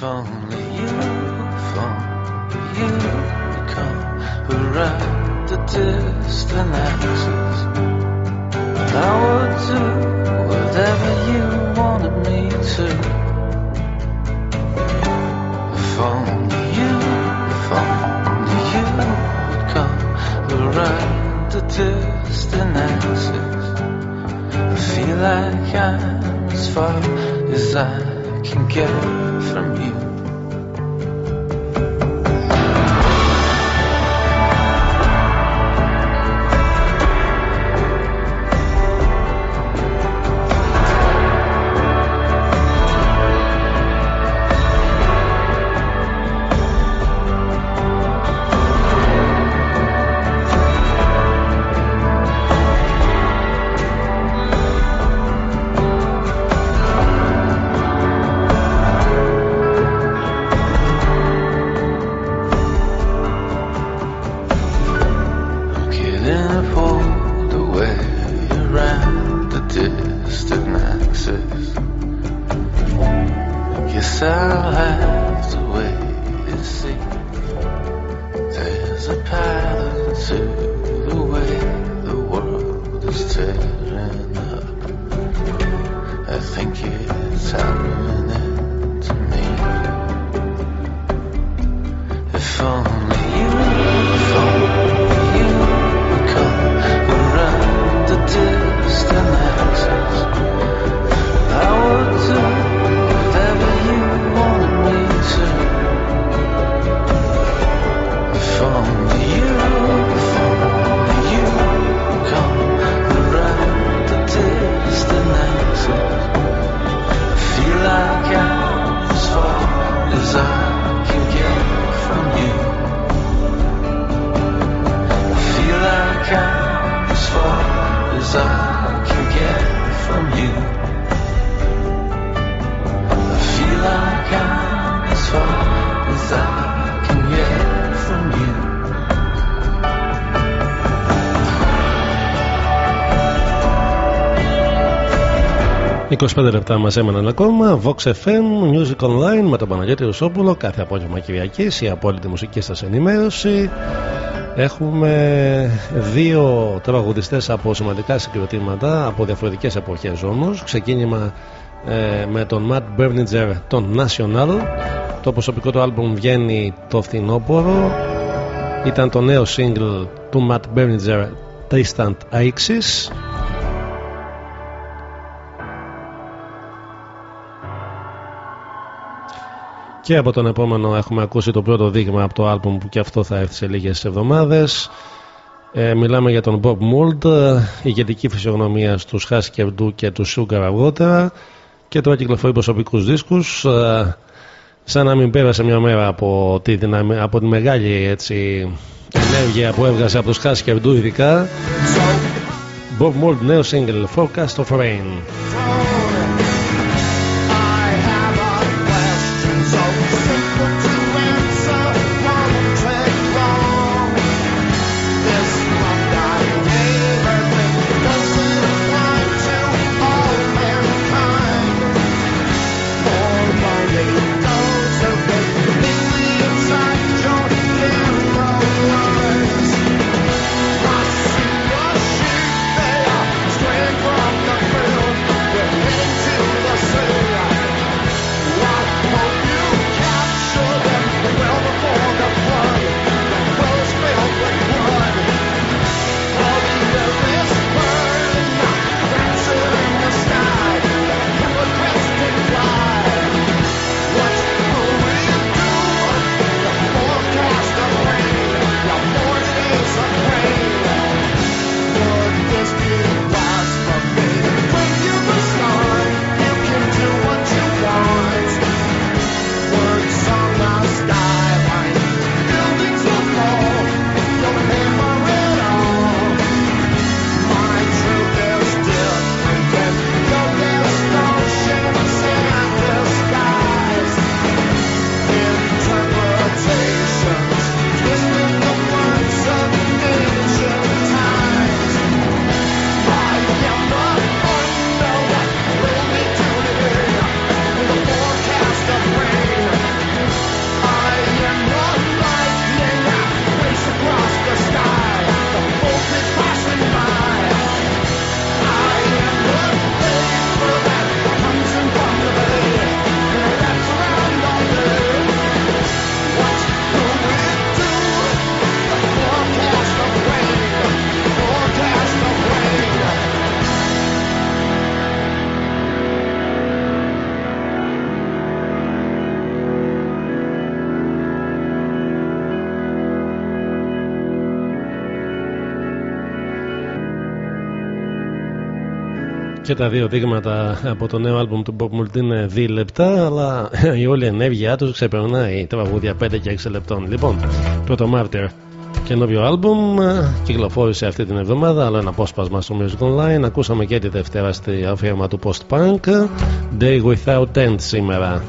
If only you, if only you would come around the distant axis. I would do whatever you wanted me to. If only you, if only you would come around the distant axis. I feel like I'm as far as I can get from you. To the way the world is tearing up. I think it's happening 25 λεπτά μας έμεναν ακόμα. Vox FM, Music Online με τον Παναγιώτη Ρουσόπουλο κάθε απόγευμα Κυριακής, η απόλυτη μουσική σας ενημέρωση. Έχουμε δύο τραγουδιστές από σημαντικά συγκροτήματα, από διαφορετικές εποχές όμως. Ξεκίνημα ε, με τον Matt Berninger, τον National. Το προσωπικό του άλμπουμ βγαίνει το φθινόπωρο. Ήταν το νέο single του Matt Berninger, Tristant Aixis. Και από τον επόμενο έχουμε ακούσει το πρώτο δείγμα από το άλμπουμ που και αυτό θα έρθει σε λίγες εβδομάδες. Ε, μιλάμε για τον Bob Mould, ε, ηγετική φυσιογνωμία στους Husky Ντου και τους Sugar αργότερα. Και τώρα κυκλοφορεί προσωπικούς δίσκους ε, σαν να μην πέρασε μια μέρα από τη, από τη μεγάλη έτσι, ενέργεια που έβγαζε από τους Husky Ντου ειδικά. Bob Mould νέο single Forecast of Rain και τα δύο δείγματα από το νέο άλμπουμ του Bob Mould είναι δύο λεπτά, αλλά η όλη ενέργειά τους ξεπερνάει τραγούδια 5 και 6 λεπτών. Λοιπόν, πρώτο Martyr, καινούριο άλμπουμ, κυκλοφόρησε αυτή την εβδομάδα, άλλο ένα απόσπασμα στο Music Online. Ακούσαμε και τη Δευτέρα στη αφιέρωμα του Post Punk, Day Without End σήμερα.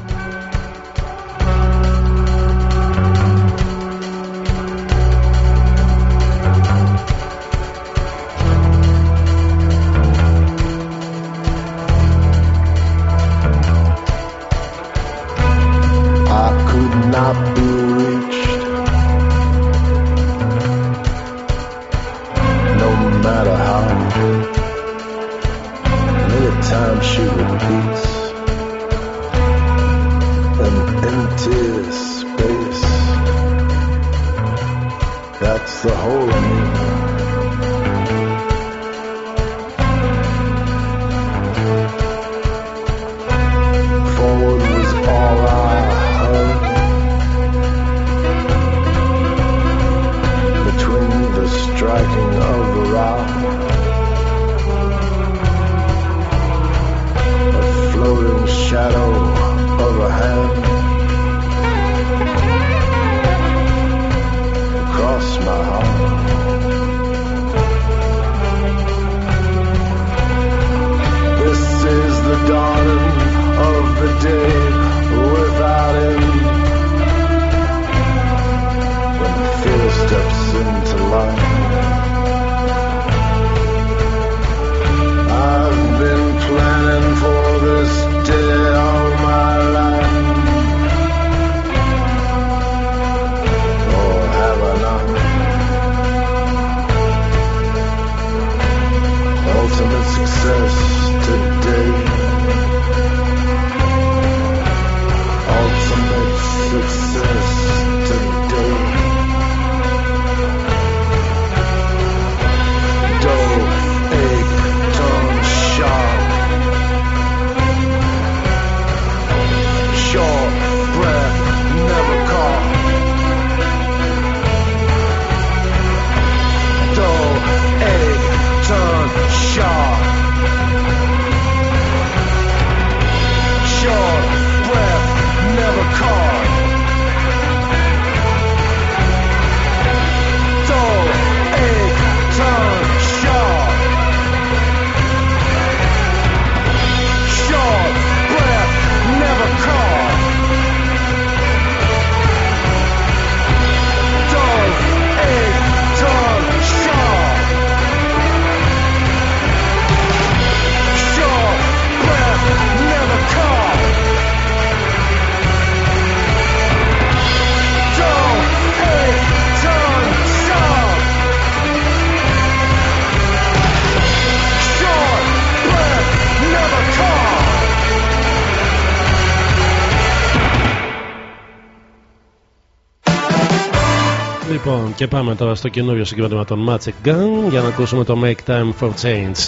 Λοιπόν, και πάμε τώρα στο καινούριο συγκρότημα των Magic Gun για να ακούσουμε το Make Time for Change.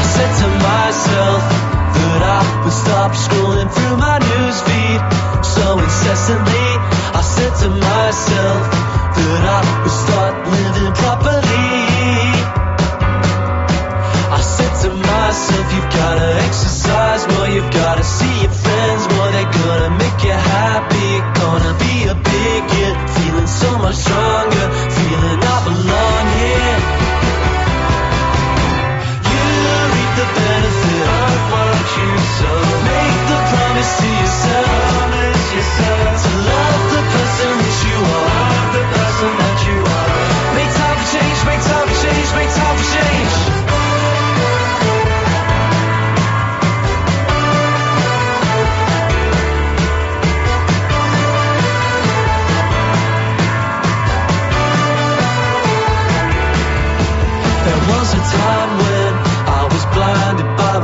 I said to myself that I would stop scrolling through my newsfeed so incessantly. I said to myself that I would start living properly. Make you happy. Gonna be a big hit, feeling so much stronger,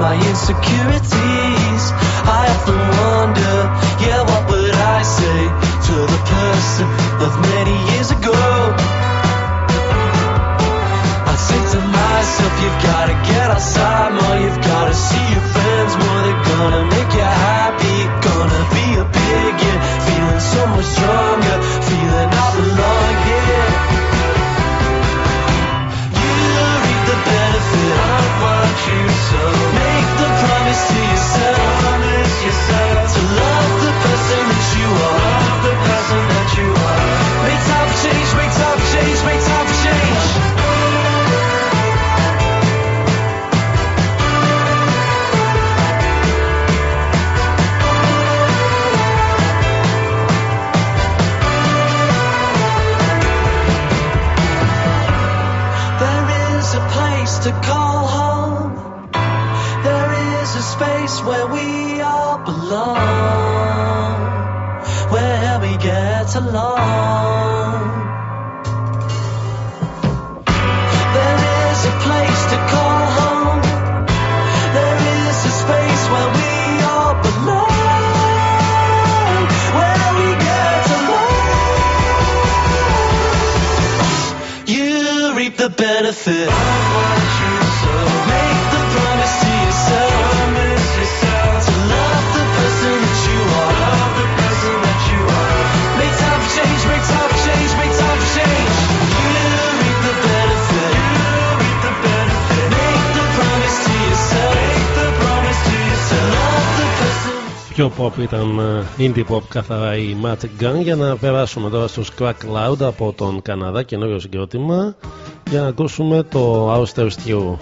my insecurities. I often wonder, yeah, what would I say to the person of many years ago? I say to myself, you've gotta get outside more, you've gotta see your friends more, they're gonna all belong. Where we get along. There is a place to call home. There is a space where we all belong. Where we get along. You reap the benefit Πιο pop ήταν ε, indie pop καθαρά η Magic Gun για να περάσουμε τώρα στους Crack Loud από τον Καναδά καινούριο συγκρότημα για να ακούσουμε το Auster Stew.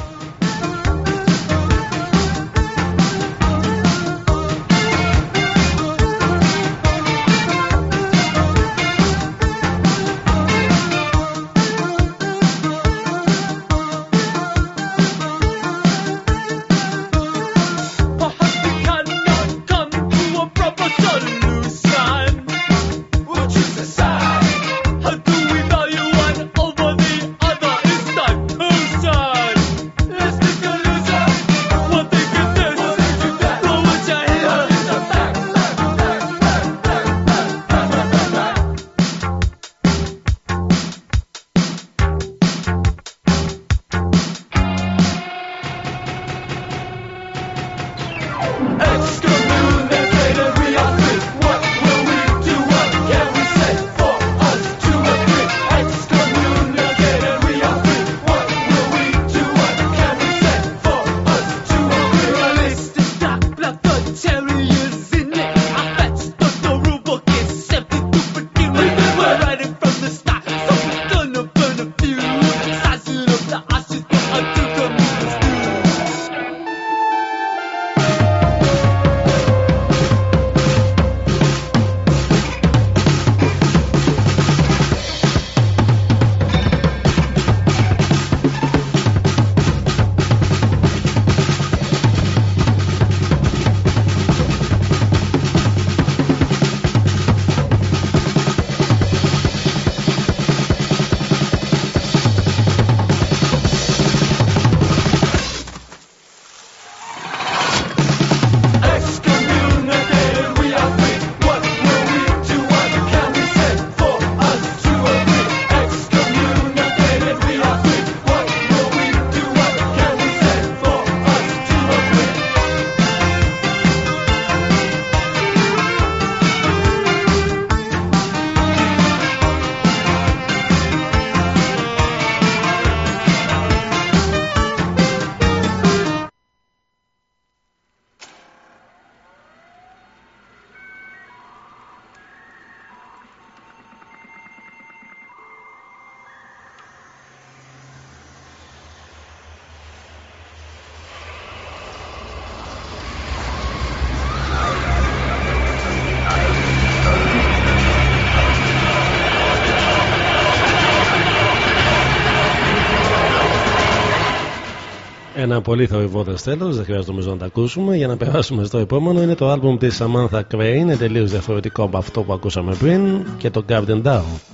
Ένα πολύ θορυβόδες τέλος, δεν χρειάζεται νομίζω να τα ακούσουμε. Για να περάσουμε στο επόμενο, είναι το άλμπουμ της Samantha Cray. Είναι τελείως διαφορετικό από αυτό που ακούσαμε πριν και το Garden Down.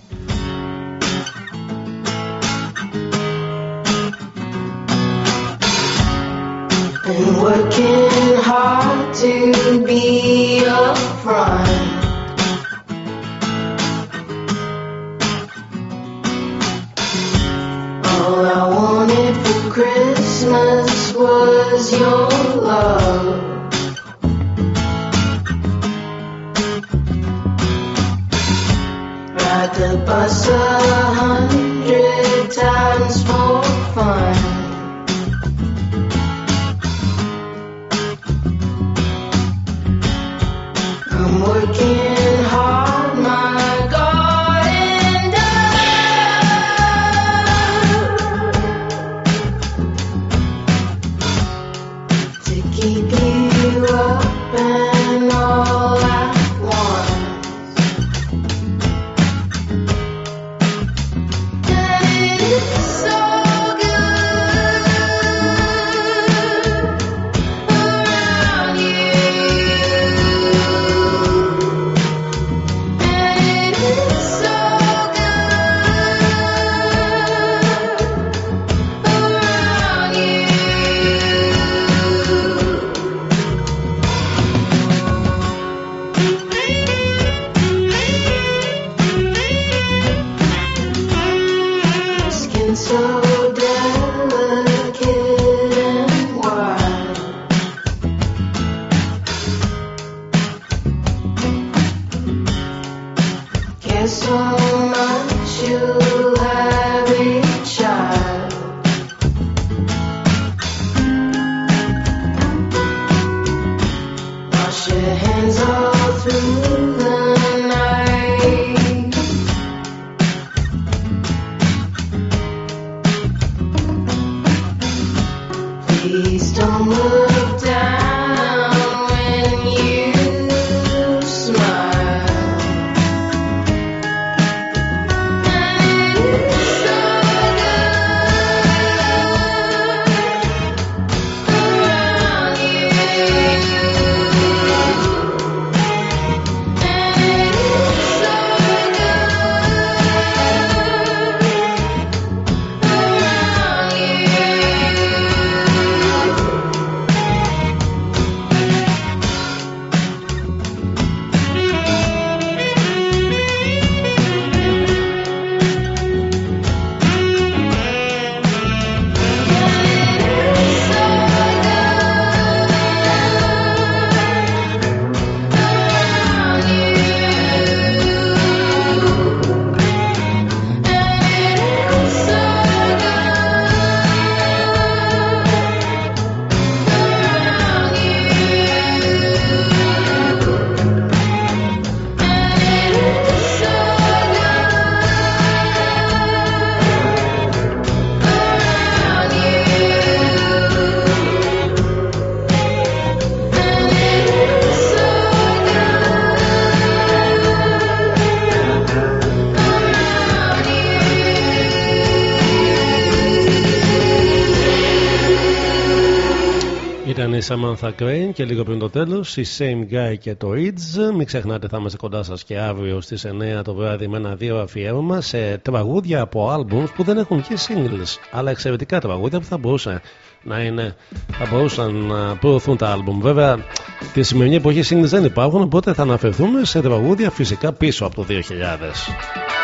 Samantha Crane και λίγο πριν το τέλος η Same Guy και το Ridge. Μην ξεχνάτε, θα είμαστε κοντά σας και αύριο στις 9 το βράδυ με ένα δύο αφιέρωμα σε τραγούδια από albums που δεν έχουν βγει singles. Αλλά εξαιρετικά τραγούδια που θα μπορούσαν να είναι, θα μπορούσαν να προωθούν τα album. Βέβαια, τη σημερινή εποχή singles δεν υπάρχουν, οπότε θα αναφερθούμε σε τραγούδια φυσικά πίσω από το 2000.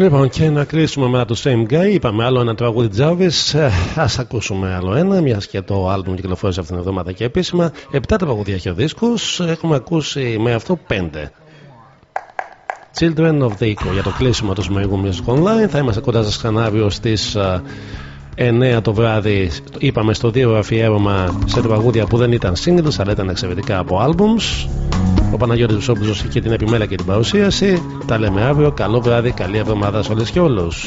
Λοιπόν, και να κλείσουμε με το Same Guy. Είπαμε άλλο ένα τραγούδι Τζάβης. Α ακούσουμε άλλο ένα, μιας και το album κυκλοφόρησε αυτήν την εβδομάδα και επίσημα. Επτά τραγούδια έχει ο δίσκος. Έχουμε ακούσει με αυτό πέντε. Children of the Echo για το κλείσιμο του Smegu Music Online. Θα είμαστε κοντά σας ξανά αύριο στις 9 το βράδυ. Είπαμε στο 2 αφιέρωμα σε τραγούδια που δεν ήταν singles αλλά ήταν εξαιρετικά από albums. Ο Παναγιώτης Βουσόπουλος και την επιμέλεια και την παρουσίαση. Τα λέμε αύριο. Καλό βράδυ, καλή εβδομάδα σε όλες και όλους.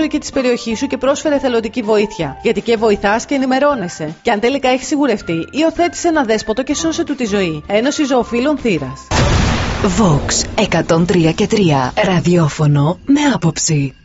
φιλοζωή και της περιοχής σου και πρόσφερε θελοντική βοήθεια. Γιατί και βοηθάς και ενημερώνεσαι. Και αν τελικά έχεις σιγουρευτεί, υιοθέτησε ένα δέσποτο και σώσε του τη ζωή. Ένωση Ζωοφύλων Θήρα. Vox 103 και 3 Ραδιόφωνο με άποψη.